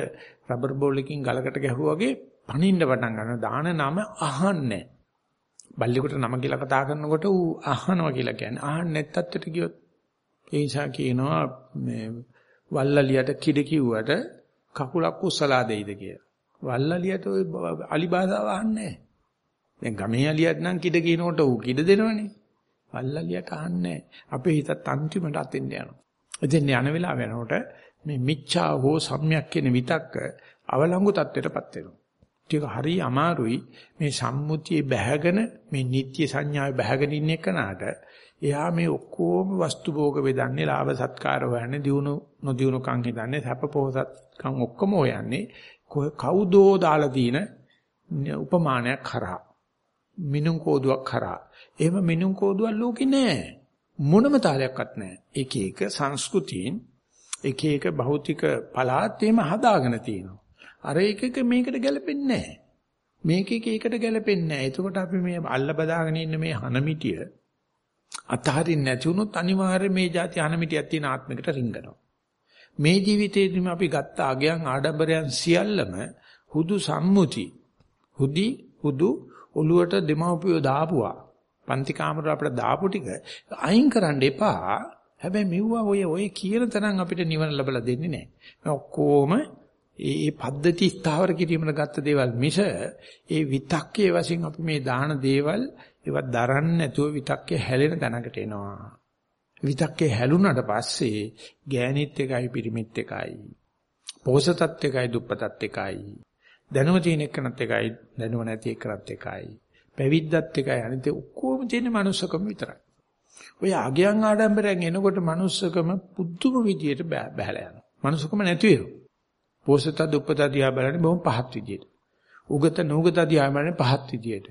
රබර් බෝල් එකකින් ගලකට ගැහුවා වගේ පනින්න පටන් ගන්නවා. දාන නම අහන්නේ බල්ලෙකුට නම කියලා කතා කරනකොට ඌ අහනවා කියලා කියන්නේ. අහන්න නැත්තත් කිව්වොත් ඒ නිසා කියනවා මේ වල්ලලියට කිඩ කිව්වට කකුලක් උස්සලා දෙයිද කියලා. වල්ලලියට ওই අලි භාෂාව අහන්නේ නැහැ. දැන් ගමේ අලියට නම් කිඩ කියනකොට ඌ කිඩ දෙනවනේ. වල්ලලියට අහන්නේ අපේ හිතත් අන්තිමට අතෙන් යනවා. එතෙන් යන වෙලාව යනකොට මේ මිච්ඡා හෝ සම්‍යක් කියන විතක්ක අවලංගු තත්ත්වයටපත් වෙනවා. ටික හරි අමාරුයි මේ සම්මුතියේ බැහැගෙන මේ නිත්‍ය සංඥාවේ බැහැගෙන ඉන්න එකනට එයා මේ ඔක්කොම වස්තු භෝග වේදන්නේ ලාභ සත්කාර හොයන්නේ දිනු නොදිනු කන් හිතන්නේ සැප පොහසත් කන් ඔක්කොම හොයන්නේ කවුදෝ දාලා දින උපමානයක් කරා. මිනුම් කෝදුවක් කරා. එහෙම මිනුම් කෝදුවක් ලෝකේ නෑ. මොනම තාලයක්වත් නෑ. එක එක සංස්කෘතීන් එක එක භෞතික පළාත් එහෙම හදාගෙන තියෙනවා. අර එකක මේකට ගැලපෙන්නේ නෑ. මේක එක එකට ගැලපෙන්නේ නෑ. එතකොට අපි මේ අල්ල බදාගෙන ඉන්න මේ හනමිටිය අතහරින්න නැති වුණොත් අනිවාර්යයෙන් මේ જાති අනමිටියක් තියෙන ආත්මයකට රිංගනවා. මේ ජීවිතේදීම අපි ගත්ත අගයන් ආඩම්බරයන් සියල්ලම හුදු සම්මුති. හුදි හුදු ඔළුවට දෙමව්පියෝ දාපුවා. පන්ති කාමර අපිට දාපු ටික අයින් කරන්න එපා. හැබැයි මෙව්වා ඔය ඔය කියන තරම් අපිට නිවන ලැබලා දෙන්නේ නැහැ. මේ ඔක්කොම ඒ පද්ධති ස්ථාවර කිරීමකට ගත්ත දේවල් මිස ඒ විතක්කේ වශයෙන් අපි මේ දාන දේවල් ඒවත් දරන්නේ නැතුව විතක්කේ හැලෙන තැනකට එනවා. විතක්කේ හැලුණාට පස්සේ ගෑනිත් එකයි පිරිමිත් එකයි. පොහසතත් එකයි දුප්පතත් එකයි. දැනුම තියෙන එකනත් එකයි දැනුම නැති එකනත් එකයි. පැවිද්දත් එකයි අනිත් ඔක්කොම තියෙන මනුස්සකම විතරයි. ඔය අගයන් ආඩම්බරයෙන් එනකොට මනුස්සකම පුදුම විදියට බහැලා යනවා. මනුස්සකම නැති වෙනවා. පොහසත දුප්පත දිහා බලන්නේ බොහොම පහත් විදියට. උගත නුගත දිහා බලන්නේ පහත් විදියට.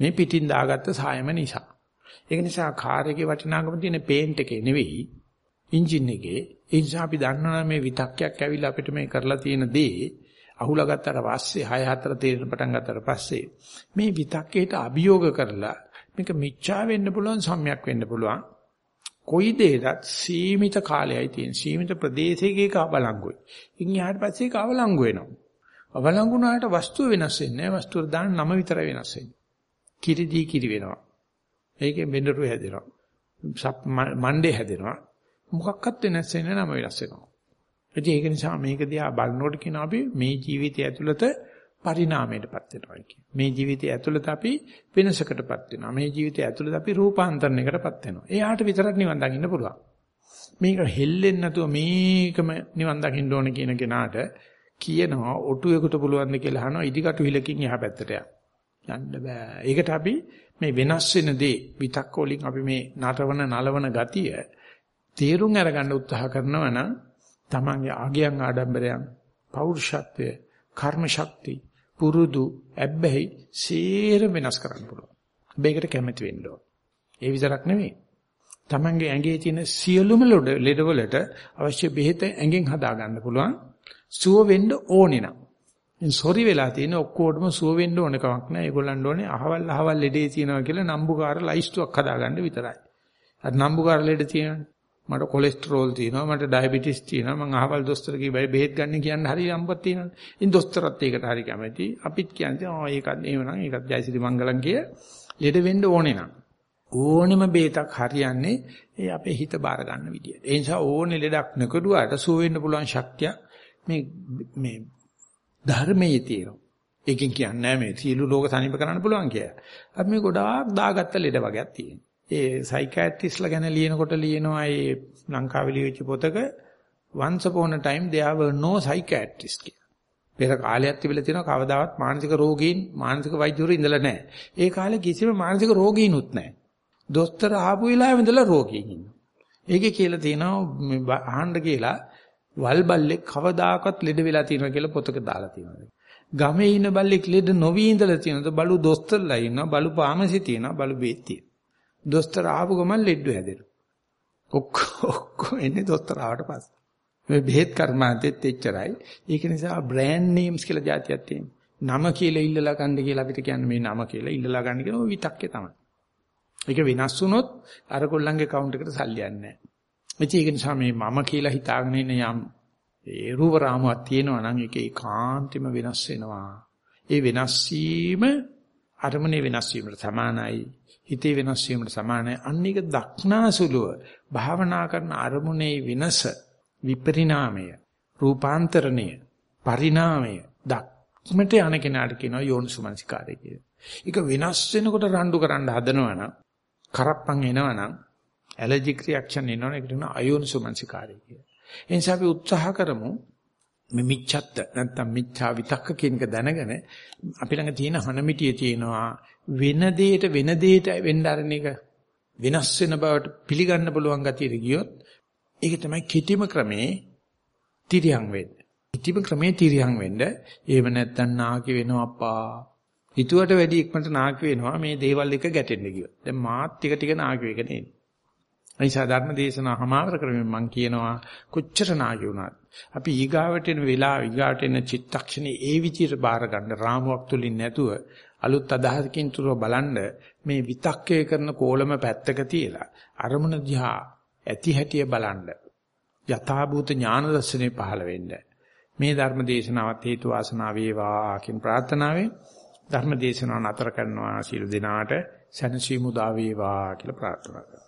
මේ පිටින් දාගත්ත සායම නිසා. ඒක නිසා කාර් එකේ වටිනාකම තියෙන පේන්ට් එකේ නෙවෙයි එන්ජින් එකේ. ඒ නිසා අපි දන්නවා මේ විතක්කයක් ඇවිල්ලා අපිට මේ කරලා තියෙන දේ අහුලා ගත්තට පස්සේ 6 4 තේරෙන පටන් ගත්තට පස්සේ මේ විතක්කේට අභියෝග කරලා මේක මිච්ඡා වෙන්න පුළුවන් සම්‍යක් වෙන්න පුළුවන් කොයි දෙයකත් සීමිත කාලයයි තියෙන. සීමිත ප්‍රදේශයක එක අවලංගුයි. ඉන් ඊට පස්සේ ඒක අවලංගු වෙනවා. අවලංගු වුණාට වස්තුව වෙනස් වෙන්නේ නැහැ. වස්තුව දාන නම විතර වෙනස් වෙන්නේ. කිරිදී කිරි වෙනවා. ඒකෙන් බෙන්ඩරු හැදෙනවා. මණ්ඩේ හැදෙනවා. මොකක්වත් වෙනස් වෙන්නේ නම වෙනස් වෙනවා. ඉතින් ඒක නිසා මේක දිහා බලනකොට කියන අපි මේ ජීවිතය ඇතුළත පරිණාමයටපත් වෙනවා කියන. මේ ජීවිතය ඇතුළත අපි වෙනසකටපත් වෙනවා. මේ ජීවිතය ඇතුළත අපි රූපාන්තරණයකටපත් වෙනවා. එයාට විතරක් නිවන් දකින්න පුළුවන්. මේක හෙල්ලෙන්නේ නැතුව මේකම නිවන් දකින්න ඕන කියන කෙනාට කියනවා ඔටුවෙකුට පුළුවන් ද කියලා අහනවා ඉදිකටු හිලකින් එහා පැත්තට යන්න බෑ. ඒකට අපි මේ වෙනස් වෙන දේ විතක්ක වලින් අපි මේ නටවන නලවන ගතිය තේරුම් අරගන්න උත්සාහ කරනවා නම් තමන්ගේ ආගයන් ආඩම්බරයන් පෞරුෂත්වය කර්ම ශක්තිය පුරුදු ඇබ්බැහි සේර වෙනස් කරන්න පුළුවන්. මේකට කැමති වෙන්න ඕන. ඒ විතරක් නෙමෙයි. තමන්ගේ ඇඟේ තියෙන සියලුම ලෙඩවලට අවශ්‍ය බෙහෙත ඇඟෙන් හදා ගන්න පුළුවන්. සුව වෙන්න ඕනේ නම්. ඉතින් සොරි වෙලා තියෙන ඔක්කොටම සුව වෙන්න ඕන කමක් නැහැ. ඒගොල්ලන්ට ඕනේ අහවල් අහවල් ලෙඩේ තියෙනවා කියලා නම්බුකාර ලයිස්තුවක් හදාගන්න විතරයි. අර නම්බුකාර ලෙඩ තියෙනවනේ. මට කොලෙස්ටරෝල් තියෙනවා මට ඩයබටිස් තියෙනවා මං අහවල් දොස්තර කිව්වයි බෙහෙත් ගන්න කියන්න හරි යම්පත් තියෙනවා. ඉතින් දොස්තරත් ඒකට හරි කැමති. අපිත් කියන්නේ ආ ඒකත් එහෙමනම් ඒකත් ජයසිරි මංගලම් කිය ලෙඩ වෙන්න ඕනේ නම්. ඕනෙම බේතක් හරියන්නේ ඒ අපේ හිත බාර ගන්න විදියට. ඒ නිසා ඕනේ ලෙඩක් නොකඩුවාට සුව වෙන්න පුළුවන් ශක්තිය මේ මේ ධර්මයේ තියෙනවා. ඒකෙන් කියන්නේ මේ සියලු ලෝක සනීප කරන්න පුළුවන් කියලා. අපි මේ ගොඩාක් දාගත්ත ලෙඩ වර්ගයක් තියෙනවා. ඒ සයිකියාට්‍රිස්ලා ගැන ලියනකොට ලියනවා ඒ ලංකාවේ ලියවිච්ච පොතක once upon a time there were no psychiatrists කියලා. පෙර කාලයක් තිබිලා තියෙනවා කවදාවත් මානසික රෝගීන් මානසික වෛද්‍යවරු ඉඳලා නැහැ. ඒ කාලේ කිසිම මානසික රෝගීනුත් නැහැ. දොස්තර ආපු වෙලාවෙ ඉඳලා රෝගීන් ඉන්නවා. ඒකේ කියලා තියෙනවා අහන්න කියලා වල් බල්ලෙක් කවදාකවත් ලෙඩ වෙලා තියෙනවා කියලා පොතක දාලා තියෙනවා. ගමේ ඉන්න බල්ලෙක් ලෙඩ නොවි ඉඳලා තියෙනවා. බලු දොස්තරලා ඉන්නවා. බලු පාමසි තියෙනවා. බලු බේත් තියෙනවා. දොස්තර ආපු ගමන් ලෙඩ හැදෙනවා. ඔක්කොම ඔක්කොම එන්නේ දොස්තර ආවට පස්සේ. මේ බෙහෙත් කර්මාන්තෙත් එච්චරයි. ඒක නිසා බ්‍රෑන්ඩ් නේම්ස් කියලා જાතියක් තියෙනවා. නම කියලා ඉල්ලලා ගන්න කියලා අපිට කියන්නේ මේ නම කියලා ඉල්ලලා ගන්න කියන ඔය විතක්කේ තමයි. ඒක වෙනස් වුණොත් අර කොල්ලන්ගේ account එකට සල්ලි යන්නේ නැහැ. ඒක නිසා මේ මම කියලා හිතාගෙන ඉන්න යම් ඒ රූප රාමුවක් තියෙනවා නම් ඒක ඒකාන්තෙම වෙනස් වෙනවා. ඒ වෙනස් වීම අරමුණේ වෙනස් වීමට සමානයි. හිතේ වෙනස් වීමට සමානයි. අන්න ඒක දක්නාසුලුව භාවනා කරන අරමුණේ වෙනස විපරිණාමය රූපාන්තරණය පරිණාමය දක්මට යන කෙනාට කියනවා යෝනිසුමනසිකාරය කියලා. ඒක වෙනස් වෙනකොට රණ්ඩු කරන්න හදනවනම් කරප්පන් එනවනම් ඇලර්ජික් රියැක්ෂන් එනවනම් ඒකට කියනවා අයෝනිසුමනසිකාරය කියලා. ඒ නිසා අපි උත්සාහ කරමු මේ මිච්ඡත්ත නැත්තම් මිච්ඡා විතක්ක කියන එක දැනගෙන අපි ළඟ තියෙන හනමිටිය තියෙනවා වෙන දෙයට වෙන දෙයට වෙන්න ආරණ එක වෙනස් වෙන බවට පිළිගන්න පුළුවන් ගතියට ගියොත් ඒක තමයි කිටිම ක්‍රමේ තිරියන් වෙන්න. කිටිම ක්‍රමේ තිරියන් වෙන්න. එහෙම නැත්තම් නාකි වෙනවා අප්පා. හිතුවට වැඩි ඉක්මනට නාකි වෙනවා මේ දේවල් එක ගැටෙන්න ගියොත්. දැන් මාත් ටික ටික නාකි වෙගෙන එන්නේ. අනිසා ධර්ම දේශනා හමාවර කරමින් මම කියනවා කොච්චර නාගි වුණත්. අපි ඊගාවට එන වෙලාව ඊගාට එන චිත්තක්ෂණේ ඒ විදිහට බාර ගන්න රාමුවක් තුලින් නැතුව අලුත් අදහසකින් තුරව බලන්න මේ විතක්කය කරන කෝලම පැත්තක තියලා අරමුණ දිහා ඇති හැටිය බලන්න. යථාභූත ඥාන දර්ශනේ පහළ වෙන්න. මේ ධර්ම දේශනාවත් හේතු වාසනා වේවා කියන ප්‍රාර්ථනාවෙන් ධර්ම දේශනාව නතර කරනවා සියලු දෙනාට සැනසීම උදා වේවා කියලා ප්‍රාර්ථනා කරනවා.